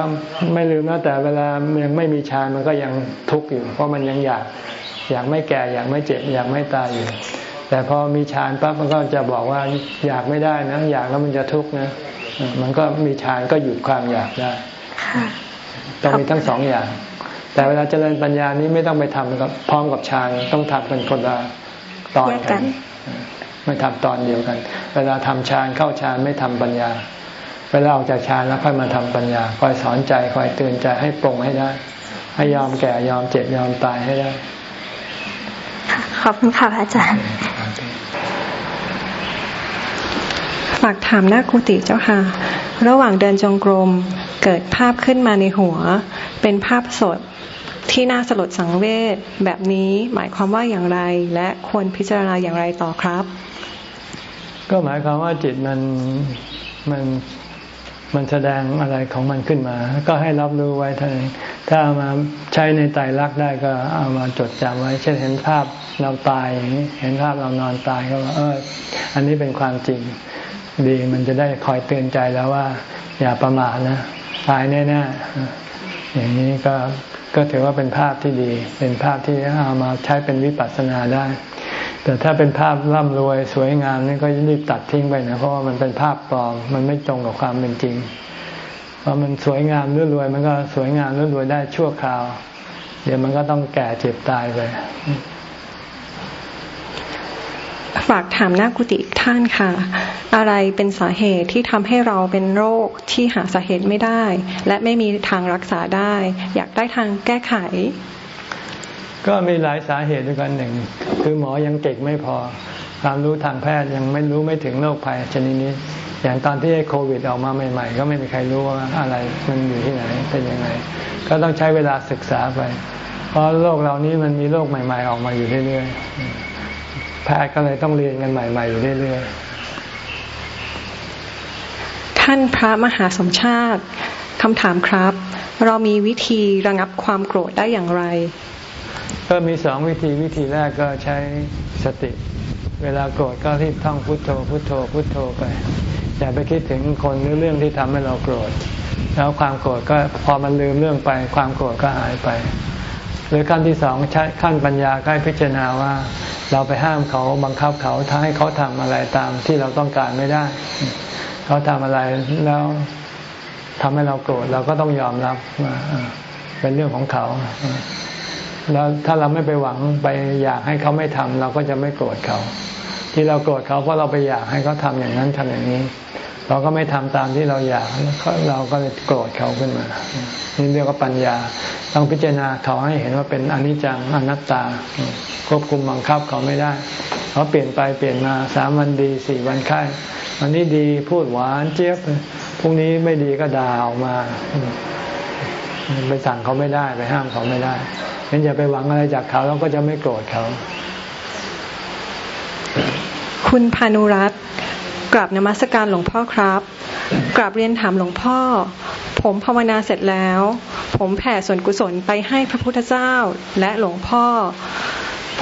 ไม่ลืมนะแต่เวลายังไม่มีฌานมันก็ยังทุกข์อยู่ เพราะมันยังอยากอยากไม่แก่อยากไม่เจ็บ อยากไม่ตายอยู่ แต่พอมีฌานปั๊บมันก็จะบอกว่าอยากไม่ได้นะ อยากแล้วมันจะทุกข์นะมันก็มีฌานก็หยุดความอยากได้ต้องมีทั้งสองอย่าง แต่เวลาเจริญปัญญานี้ไม่ต้องไปทำกับพร้อมกับฌานต้องทำเป็นคนละตอนกันไม่ทำตอนเดียวกัน เวลาทำฌานเข้าฌานไม่ทำปัญญา เวลาออกจากฌานแล้วค่อยมาทำปัญญา คอยสอนใจคอยเตือนใจให้ปรงให้ได้ ให้ยอมแก่ยอมเจ็บยอมตายให้ได้ ขอบคุณค่ะอาจารย์ ฝากถามหน้ากุฏิเจ้าค่ะ ระหว่างเดินจงกรมเกิดภาพขึ้นมาในหัว เป็นภาพสดที่น่าสลดสังเวชแบบนี้หมายความว่าอย่างไร และควรพิจารณาอย่างไรต่อครับ ก็หมายความว่าจิตมันมัน มันแสดงอะไรของมันขึ้นมา ก็ให้รับรู้ไว้เท่านถ้าเอามาใช้ในไตรลักษณ์ได้ก็เอามาจดจำไว้ เช่นเห็นภาพเราตายอย่างนี้เห็นภาพเรานอนตายก็ว่าเอออันนี้เป็นความจริงดีมันจะได้คอยเตือนใจแล้วว่า อย่าประมาทนะตายแน่ๆอย่างนี้ก็ก็ถือว่าเป็นภาพที่ดี เป็นภาพที่เอามาใช้เป็นวิปัสสนาได้ แต่ถ้าเป็นภาพร่ำรวยสวยงามนี่ก็รีบตัดทิ้งไปนะเพราะว่ามันเป็นภาพปลอม มันไม่ตรงกับความเป็นจริงพอมันสวยงามหรือรวย มันก็สวยงามหรือรวยได้ชั่วคราว เดี๋ยวมันก็ต้องแก่เจ็บตายไปฝากถามหน้ากุฏิท่านค่ะ อะไรเป็นสาเหตุที่ทำให้เราเป็นโรคที่หาสาเหตุไม่ได้ และไม่มีทางรักษาได้ อยากได้ทางแก้ไข ก็มีหลายสาเหตุด้วยกันหนึ่ง คือหมอยังเก่งไม่พอ ความรู้ทางแพทย์ยังไม่รู้ไม่ถึงโรคภัยชนิดนี้ อย่างตอนที่โควิดออกมาใหม่ๆ ก็ไม่มีใครรู้ว่าอะไรมันอยู่ที่ไหนเป็นยังไง ก็ต้องใช้เวลาศึกษาไป เพราะโรคเหล่านี้มันมีโรคใหม่ ๆ ออกมาอยู่เรื่อยๆแพทย์ก็เลยต้องเรียนกันใหม่ ๆ อยู่เรื่อยๆท่านพระมหาสมชาติคำถามครับ เรามีวิธีระงับความโกรธได้อย่างไร ก็มีสองวิธีวิธีแรกก็ใช้สติ เวลาโกรธก็รีบท่องพุทโธ พุทโธ พุทโธไปอย่าไปคิดถึงคนหรือเรื่องที่ทำให้เราโกรธ แล้วความโกรธก็พอมันลืมเรื่องไป ความโกรธก็หายไป หรือขั้นที่สองใช้ขั้นปัญญาใกล้พิจารณาว่า เราไปห้ามเขาบังคับเขาถ้าให้เขาทำอะไรตามที่เราต้องการไม่ได้ เขาทำอะไรแล้วทำให้เราโกรธเราก็ต้องยอมรับว่าเป็นเรื่องของเขา แล้วถ้าเราไม่ไปหวังไปอยากให้เขาไม่ทำเราก็จะไม่โกรธเขา ที่เราโกรธเขาเพราะเราไปอยากให้เขาทำอย่างนั้นทำอย่างนี้ เราก็ไม่ทำตามที่เราอยากเราก็เลยโกรธเขาขึ้นมานี่เรียกว่าปัญญา ต้องพิจารณาเขาให้เห็นว่าเป็นอนิจจังอนัตตา ควบคุมบังคับเขาไม่ได้เขาเปลี่ยนไปเปลี่ยนมาสามวันดีสี่วันไข้วันนี้ดีพูดหวานเจี๊ยบพรุ่งนี้ไม่ดีก็ด่าออกมาไปสั่งเขาไม่ได้ไปห้ามเขาไม่ได้ งั้นอย่าไปหวังอะไรจากเขาแล้วก็จะไม่โกรธเขา คุณพานุรัตกราบนมัสการหลวงพ่อครับ กราบเรียนถามหลวงพ่อ ผมภาวนาเสร็จแล้ว ผมแผ่ส่วนกุศลไปให้พระพุทธเจ้าและหลวงพ่อ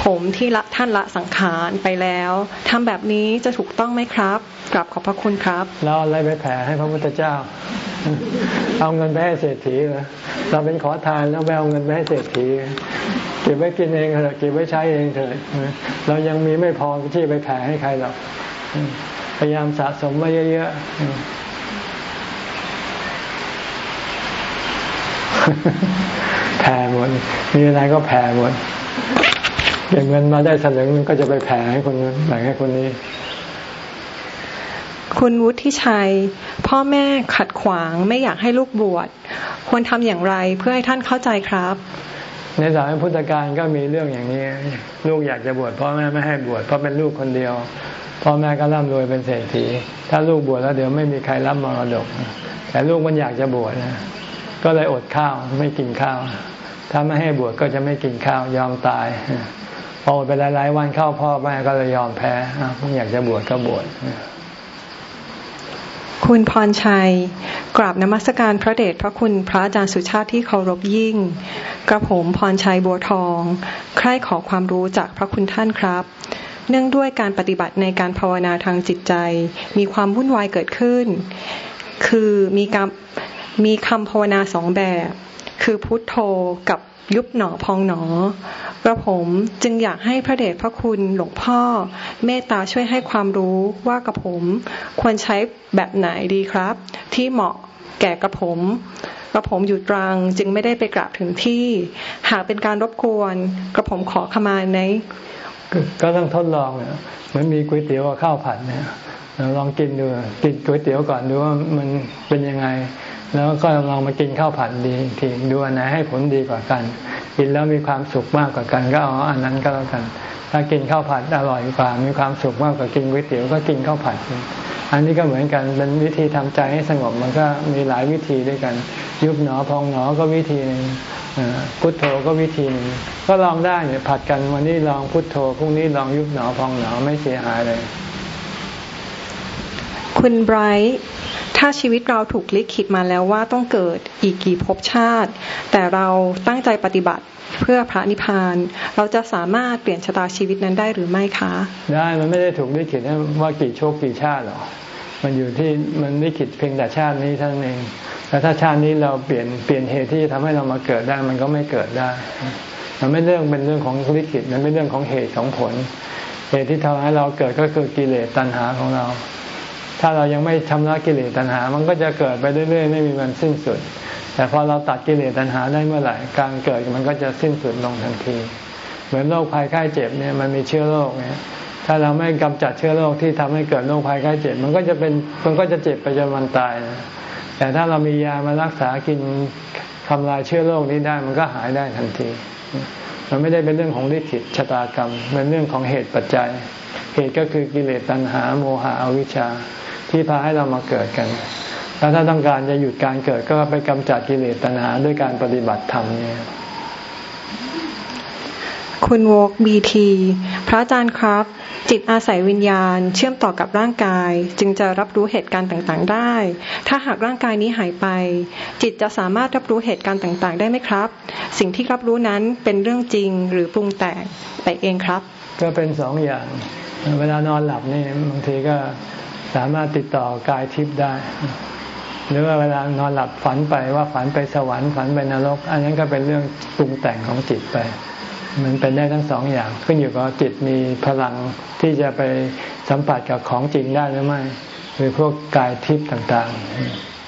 ผมที่ละท่านละสังขารไปแล้วทำแบบนี้จะถูกต้องไหมครับ กลับขอบพระคุณครับเราอะไรไปแผ่ให้พระพุทธเจ้า เอาเงินไปให้เศรษฐีเหรอเราเป็นขอทานแล้วไปเอาเงินไปให้เศรษฐีเก็บไว้กินเองเถอะเก็บไว้ใช้เองเถอะเรายังมีไม่พอที่ไปแผ่ให้ใครหรอกพยายามสะสมไว้เยอะๆแผ่หมดมีอะไรก็แผ่หมดเก็บเงินมาได้สลึงก็จะไปแผ่ให้คนนั้นแบ่งให้คนนี้ คุณวุฒิชัย พ่อแม่ขัดขวางไม่อยากให้ลูกบวชควรทำอย่างไรเพื่อให้ท่านเข้าใจครับ ในสายพุทธการก็มีเรื่องอย่างนี้ ลูกอยากจะบวชพ่อแม่ไม่ให้บวชเพราะเป็นลูกคนเดียวพ่อแม่ก็ร่ำรวยเป็นเศรษฐี ถ้าลูกบวชแล้วเดี๋ยวไม่มีใครรับมรดก แต่ลูกมันอยากจะบวชนะก็เลยอดข้าวไม่กินข้าว ถ้าไม่ให้บวชก็จะไม่กินข้าวยอมตายพอไปหลายๆวันเข้าพ่อแม่ก็เลยยอมแพ้อยากจะบวชก็บวช คุณพรชัย กราบนมัสการพระเดชพระคุณพระอาจารย์สุชาติที่เคารพยิ่ง กระผมพรชัยบัวทอง ใคร่ขอความรู้จากพระคุณท่านครับ เนื่องด้วยการปฏิบัติในการภาวนาทางจิตใจ มีความวุ่นวายเกิดขึ้น คือมีคำมีคำภาวนาสองแบบ คือพุทโธกับ ยุบหนอพองหนอกระผมจึงอยากให้พระเดชพระคุณหลวงพ่อ เมตตาช่วยให้ความรู้ว่ากระผมควรใช้แบบไหนดีครับ ที่เหมาะแก่กระผมกระผมอยู่ตรังจึงไม่ได้ไปกราบถึงที่ หากเป็นการรบกวนกระผมขอขมาในก็ต้องทดลองเนี่ยเหมือนมีก๋วยเตี๋ยวกับข้าวผัดเนี่ยลองกินดูกินก๋วยเตี๋ยวก่อนดูว่ามันเป็นยังไง แล้วก็ลองมากินข้าวผัดดีทีดูอันไหนให้ผลดีกว่ากัน กินแล้วมีความสุขมากกว่ากัน ก็เอาอันนั้นก็แล้วกัน ถ้ากินข้าวผัดอร่อยกว่า มีความสุขมากกว่ากินก๋วยเตี๋ยวก็กินข้าวผัด อันนี้ก็เหมือนกันเป็นวิธีทำใจให้สงบมันก็มีหลายวิธีด้วยกัน ยุบหนอพองหนอก็วิธีนึงพุทโธก็วิธีนึงก็ลองได้เนี่ยผัดกันวันนี้ลองพุทโธพรุ่งนี้ลองยุบหนอพองหนอไม่เสียหายเลย คุณไบรท์ถ้าชีวิตเราถูกลิขิตมาแล้วว่าต้องเกิดอีกกี่ภพชาติ แต่เราตั้งใจปฏิบัติเพื่อพระนิพพาน เราจะสามารถเปลี่ยนชะตาชีวิตนั้นได้หรือไม่คะ ได้มันไม่ได้ถูกลิขิตว่ากี่โชคกี่ชาติหรอกมันอยู่ที่มันลิขิตเพียงแต่ชาตินี้เท่านั้นเองแต่ถ้าชาตินี้เราเปลี่ยนเปลี่ยนเหตุที่จะทำให้เรามาเกิดได้มันก็ไม่เกิดได้ มันไม่เรื่องเป็นเรื่องของลิขิตมันเป็นเรื่องของเหตุของผล เหตุที่ทำให้เราเกิดก็คือกิเลสตัณหาของเรา ถ้าเรายังไม่ชำระกิเลสตัณหา มันก็จะเกิดไปเรื่อยๆ ไม่มีวันสิ้นสุด แต่พอเราตัดกิเลสตัณหาได้เมื่อไหร่ การเกิดมันก็จะสิ้นสุดลงทันที เหมือนโรคภัยไข้เจ็บเนี่ยมันมีเชื้อโรคเนี่ยถ้าเราไม่กำจัดเชื้อโรคที่ทำให้เกิดโรคภัยไข้เจ็บ มันก็จะเป็นมันก็จะเจ็บไปจนวันตาย แต่ถ้าเรามียามารักษากินทำลายเชื้อโรคนี้ได้มันก็หายได้ทันที มันไม่ได้เป็นเรื่องของลิขิตชะตากรรม เป็นเรื่องของเหตุปัจจัย เหตุก็คือกิเลสตัณหาโมหะอวิชชา ที่พาให้เรามาเกิดกัน แล้วถ้าต้องการจะหยุดการเกิดก็ไปกำจัดกิเลสตัณหาด้วยการปฏิบัติธรรมเนี่ยคุณวกบีทีพระอาจารย์ครับ จิตอาศัยวิญญาณเชื่อมต่อกับร่างกาย จึงจะรับรู้เหตุการณ์ต่างๆ ได้ ถ้าหากร่างกายนี้หายไป จิตจะสามารถรับรู้เหตุการณ์ต่างๆ ได้ไหมครับ สิ่งที่รับรู้นั้นเป็นเรื่องจริงหรือปรุงแต่งไปเองครับ ก็เป็นสองอย่าง เวลานอนหลับนี่บางทีก็ สามารถติดต่อกายทิพย์ได้ หรือว่าเวลานอนหลับฝันไปว่าฝันไปสวรรค์ฝันไปนรก อันนั้นก็เป็นเรื่องปรุงแต่งของจิตไป มันเป็นได้ทั้งสองอย่าง ขึ้นอยู่กับจิตมีพลังที่จะไปสัมผัสกับของจริงได้หรือไม่คือพวกกายทิพย์ต่าง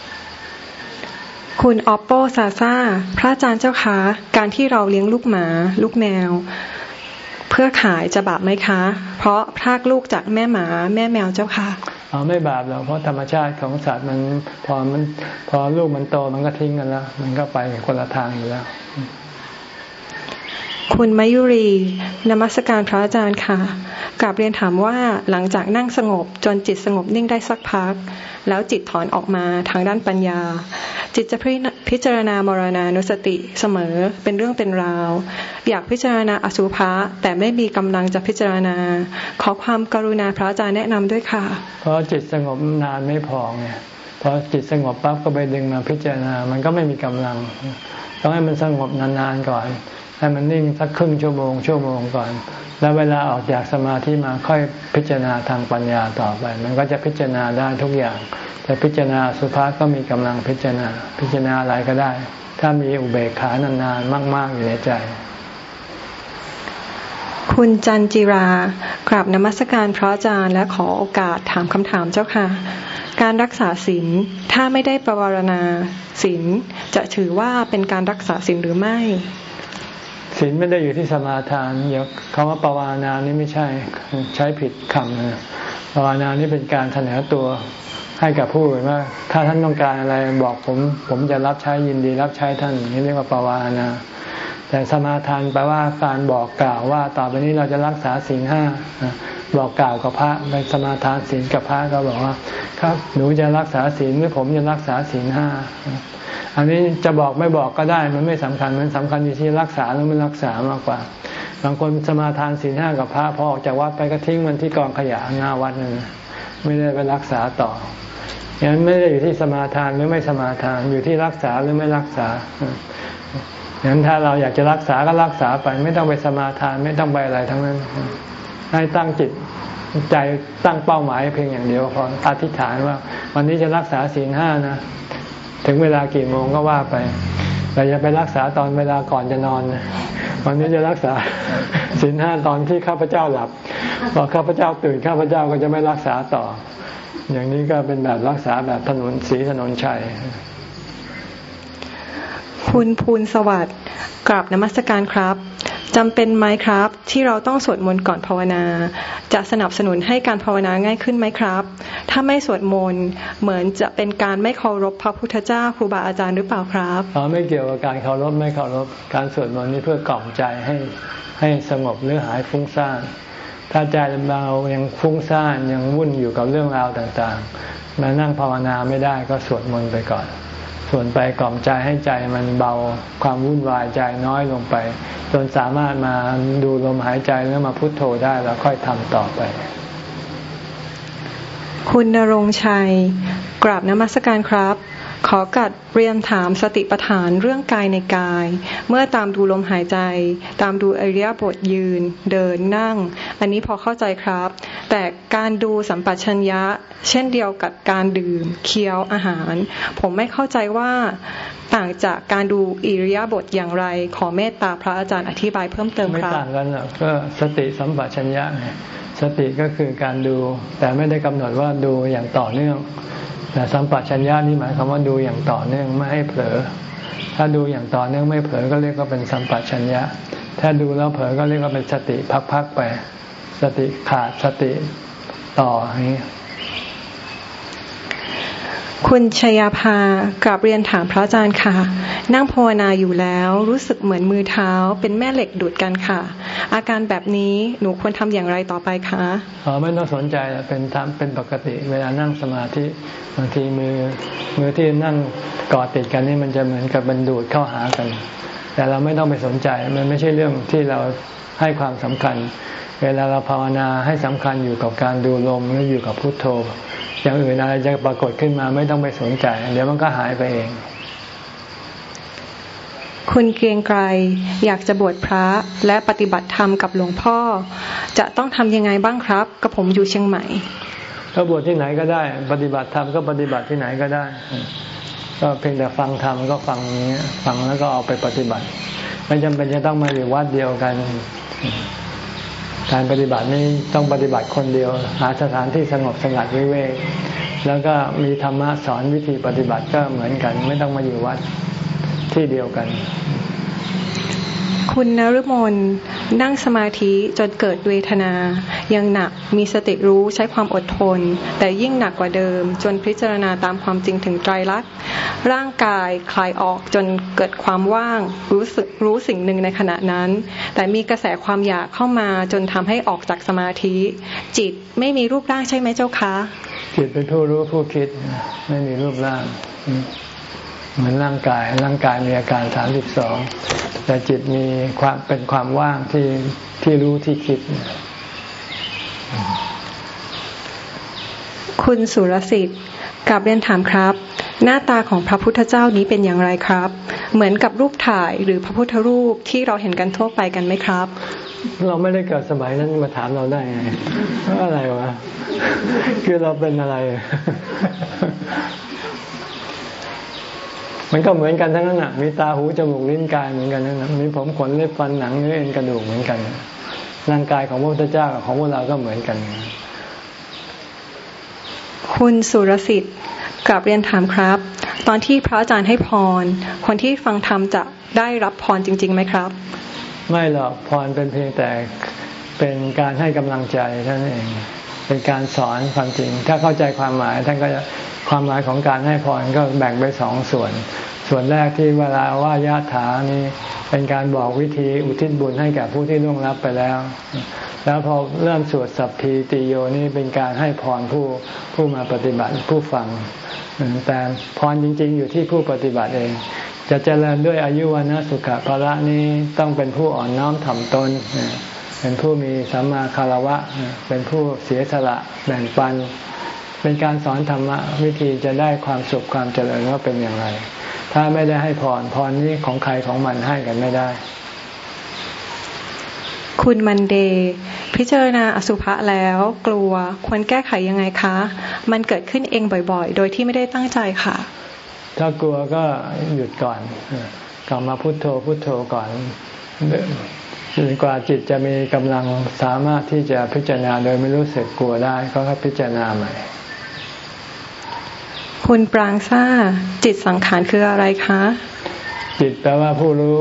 ๆ คุณออปโปซาซาพระอาจารย์เจ้าคะการที่เราเลี้ยงลูกหมา ลูกแมว เพื่อขายจะบาปไหมคะ เพราะพรากลูกจากแม่หมา แม่แมวเจ้าค่ะ เราไม่บาปหรอกเพราะธรรมชาติของสัตว์มันพอมันพอลูกมันโตมันก็ทิ้งกันแล้ว มันก็ไปคนละทางอยู่แล้ว คุณมายุรีนมัสการพระอาจารย์ค่ะกลับเรียนถามว่าหลังจากนั่งสงบจนจิตสงบนิ่งได้สักพัก แล้วจิตถอนออกมาทางด้านปัญญา จิตจะพิจารณามรณานุสติเสมอเป็นเรื่องเป็นราว อยากพิจารณาอสุภะแต่ไม่มีกำลังจะพิจารณา ขอความกรุณาพระอาจารย์แนะนำด้วยค่ะ เพราะจิตสงบนานไม่พอไงพอจิตสงบปั๊บก็ไปดึงมาพิจารณา มันก็ไม่มีกำลังต้องให้มันสงบนานๆก่อน ให้มันนิ่งสักครึ่งชั่วโมงชั่วโมงก่อน แล้วเวลาออกจากสมาธิมาค่อยพิจารณาทางปัญญาต่อไป มันก็จะพิจารณาได้ทุกอย่างแต่พิจารณาสุภาษก็มีกำลังพิจารณา พิจารณาอะไรก็ได้ ถ้ามีอุเบกขานานๆมาก ๆ อยู่ในใจ คุณจันจิรากราบนมัสการพระอาจารย์และขอโอกาสถามคำถามเจ้าค่ะ การรักษาศีลถ้าไม่ได้ประวารณาศีลจะถือว่าเป็นการรักษาศีลหรือไม่ ศีลไม่ได้อยู่ที่สมาทานอย่าคำว่าปวานานี่ไม่ใช่ใช้ผิดคำนะปวานานี่เป็นการเสนอตัวให้กับผู้อื่นว่า ถ้าท่านต้องการอะไรบอกผม ผมจะรับใช้ยินดีรับใช้ท่านนี่เรียกว่าปวานา แต่สมาทานแปลว่าการบอกกล่าวว่า ต่อไปนี้เราจะรักษาศีลห้าบอกกล่าวกับพระในสมาทานศีลกับพระก็บอกว่า ครับหนูจะรักษาศีลหรือผมจะรักษาศีลห้าอันนี้จะบอกไม่บอกก็ได้มันไม่สำคัญมันสำคัญอยู่ที่รักษาหรือไม่รักษามากกว่า บางคนสมาทานศีลห้ากับพระพอออกจากวัดไปก็ทิ้งมันที่กองขยะหน้าวัดนั่นไม่ได้ไปรักษาต่ออย่างนั้นไม่ได้อยู่ที่สมาทานหรือไม่สมาทานอยู่ที่รักษาหรือไม่รักษา งั้นถ้าเราอยากจะรักษาก็รักษาไป ไม่ต้องไปสมาทานไม่ต้องไปอะไรทั้งนั้น ให้ตั้งจิตใจตั้งเป้าหมายเพียงอย่างเดียวพออธิษฐานว่า วันนี้จะรักษาศีลห้านะถึงเวลากี่โมงก็ว่าไปแต่อย่าไปรักษาตอนเวลาก่อนจะนอน วันนี้จะรักษาสินห้าตอนที่ข้าพเจ้าหลับพอข้าพเจ้าตื่นข้าพเจ้าก็จะไม่รักษาต่อ อย่างนี้ก็เป็นแบบรักษาแบบถนนสีถนนชัย คุณภูลสวัสดิ์กราบนมัสการครับจำเป็นไหมครับ ที่เราต้องสวดมนต์ก่อนภาวนา จะสนับสนุนให้การภาวนาง่ายขึ้นไหมครับ ถ้าไม่สวดมนต์เหมือนจะเป็นการไม่เคารพพระพุทธเจ้าครูบาอาจารย์หรือเปล่าครับอ๋อไม่เกี่ยวกับการเคารพไม่เคารพการสวดมนต์นี่เพื่อกล่อมใจให้ให้สงบหรือหายฟุ้งซ่านถ้าใจเรายังฟุ้งซ่านยังวุ่นอยู่กับเรื่องราวต่างๆ มานั่งภาวนาไม่ได้ก็สวดมนต์ไปก่อน ส่วนไปกล่อมใจให้ใจมันเบาความวุ่นวายใจน้อยลงไป จนสามารถมาดูลมหายใจแล้วมาพุโทโธได้แล้วค่อยทำต่อไป คุณนรงชัย กราบนมัสการครับ ขอกัดเรียนถามสติปัฏฐานเรื่องกายในกาย เมื่อตามดูลมหายใจ ตามดูอริยบทยืน เดินนั่ง อันนี้พอเข้าใจครับ แต่การดูสัมปชัญญะ เช่นเดียวกับการดื่ม เคี้ยวอาหาร ผมไม่เข้าใจว่าต่างจากการดูอิริยาบถอย่างไร ขอเมตตาพระอาจารย์อธิบายเพิ่มเติมครับไม่ต่างกันหรอกก็สติสัมปชัญญะไงสติก็คือการดู แต่ไม่ได้กำหนดว่าดูอย่างต่อเนื่อง แต่สัมปชัญญะนี่หมายความว่าดูอย่างต่อเนื่องไม่ให้เผลอ ถ้าดูอย่างต่อเนื่องไม่เผลอก็เรียกว่าเป็นสัมปชัญญะ ถ้าดูแล้วเผลอก็เรียกว่าเป็นสติพักๆไป สติขาดสติต่ออย่างนี้ คุณชยาภากราบเรียนถามพระอาจารย์ค่ะ นั่งภาวนาอยู่แล้วรู้สึกเหมือนมือเท้าเป็นแม่เหล็กดูดกันค่ะ อาการแบบนี้หนูควรทำอย่างไรต่อไปคะอ๋อไม่ต้องสนใจเป็นเป็นปกติเวลานั่งสมาธิบางทีมือมือที่นั่งกอดติดกันนี่มันจะเหมือนกับมันดูดเข้าหากัน แต่เราไม่ต้องไปสนใจมันไม่ใช่เรื่องที่เราให้ความสำคัญ เวลาเราภาวนาให้สำคัญอยู่กับการดูลมหรืออยู่กับพุทโธ อย่างอื่นอะไรจะปรากฏขึ้นมาไม่ต้องไปสนใจ เดี๋ยวมันก็หายไปเอง คุณเกรียงไกรอยากจะบวชพระและปฏิบัติธรรมกับหลวงพ่อ จะต้องทำยังไงบ้างครับกับผมอยู่เชียงใหม่ก็บวชที่ไหนก็ได้ ปฏิบัติธรรมก็ปฏิบัติที่ไหนก็ได้ ก็เพียงแต่ฟังธรรมก็ฟังอย่างเงี้ยฟังแล้วก็เอาไปปฏิบัติ ไม่จำเป็นจะต้องมาอยู่วัดเดียวกัน การปฏิบัตินี่ต้องปฏิบัติคนเดียว หาสถานที่สงบสงัดวิเวกแล้วก็มีธรรมะสอนวิธีปฏิบัติก็เหมือนกัน ไม่ต้องมาอยู่วัดที่เดียวกัน คุณนฤมลนั่งสมาธิจนเกิดเวทนา ยังหนักมีสติรู้ใช้ความอดทน แต่ยิ่งหนักกว่าเดิม จนพิจารณาตามความจริงถึงไตรลักษณ์ร่างกายคลายออกจนเกิดความว่างรู้สึกรู้สิ่งหนึ่งในขณะนั้น แต่มีกระแสความอยากเข้ามาจนทำให้ออกจากสมาธิ จิตไม่มีรูปร่างใช่ไหมเจ้าคะจิตเป็นผู้รู้ผู้คิดไม่มีรูปร่าง เหมือนร่างกาย ร่างกายมีอาการสามสิบสองแต่จิตมีความเป็นความว่างที่ที่รู้ที่คิด คุณสุรสิทธิ์กลับเรียนถามครับ หน้าตาของพระพุทธเจ้านี้เป็นอย่างไรครับ เหมือนกับรูปถ่ายหรือพระพุทธรูปที่เราเห็นกันทั่วไปกันไหมครับ เราไม่ได้เกิดสมัยนั้นมาถามเราได้ไงว่าอะไรวะคือเราเป็นอะไร มันก็เหมือนกันทั้งนั้นอะ มีตาหูจมูกลิ้นกายเหมือนกันทั้งนั้น มีผมขนเล็บฟันหนังเนื้อเอ็นกระดูกเหมือนกัน ร่างกายของพระพุทธเจ้ากับของพวกเราก็เหมือนกัน คุณสุรสิทธิ์กลับเรียนถามครับ ตอนที่พระอาจารย์ให้พร คนที่ฟังธรรมจะได้รับพรจริงๆไหมครับ ไม่หรอกพรเป็นเพียงแต่เป็นการให้กำลังใจเท่านั้นเอง เป็นการสอนความจริง ถ้าเข้าใจความหมายท่านก็จะ ความหมายของการให้พรก็แบ่งไปสองส่วน ส่วนแรกที่เวลาว่ายะถานี่เป็นการบอกวิธีอุทิศบุญให้แก่ผู้ที่ล่วงลับไปแล้ว แล้วพอเริ่มสวดสัพพีติโยนี่เป็นการให้พรผู้ผู้มาปฏิบัติผู้ฟัง แต่พรจริง ๆ อยู่ที่ผู้ปฏิบัติเอง จะเจริญด้วยอายุวันะสุขภาระนี้ต้องเป็นผู้อ่อนน้อมถ่อมตนเป็นผู้มีสัมมาคารวะ เป็นผู้เสียสละแบ่งปัน เป็นการสอนธรรมะวิธีจะได้ความสุขความเจริญว่าเป็นอย่างไร ถ้าไม่ได้ให้พรพรนี้ของใครของมันให้กันไม่ได้ คุณมันเดย์พิจารณาอสุภะแล้วกลัวควรแก้ไขยังไงคะ มันเกิดขึ้นเองบ่อยๆ โดยที่ไม่ได้ตั้งใจค่ะ ถ้ากลัวก็หยุดก่อนกลับมาพุโทโธพุโทโธก่อนจนกว่าจิตจะมีกำลังสามารถที่จะพิจารณาโดยไม่รู้สึกกลัวได้ก็ให้พิจารณาใหม่ คุณปรางซ่าจิตสังขารคืออะไรคะ จิตแปลว่าผู้รู้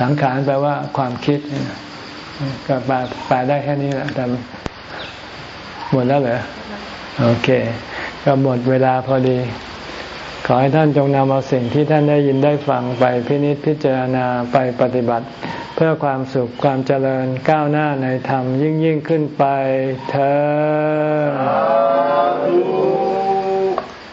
สังขารแปลว่าความคิดก็แปลแปลได้แค่นี้แหละแต่หมดแล้วเหรอโอเค ก็หมดเวลาพอดี ขอให้ท่านจงนำเอาสิ่งที่ท่านได้ยินได้ฟังไปพินิจพิจารณาไปปฏิบัติ เพื่อความสุขความเจริญก้าวหน้าในธรรมยิ่งยิ่งขึ้นไปเธอ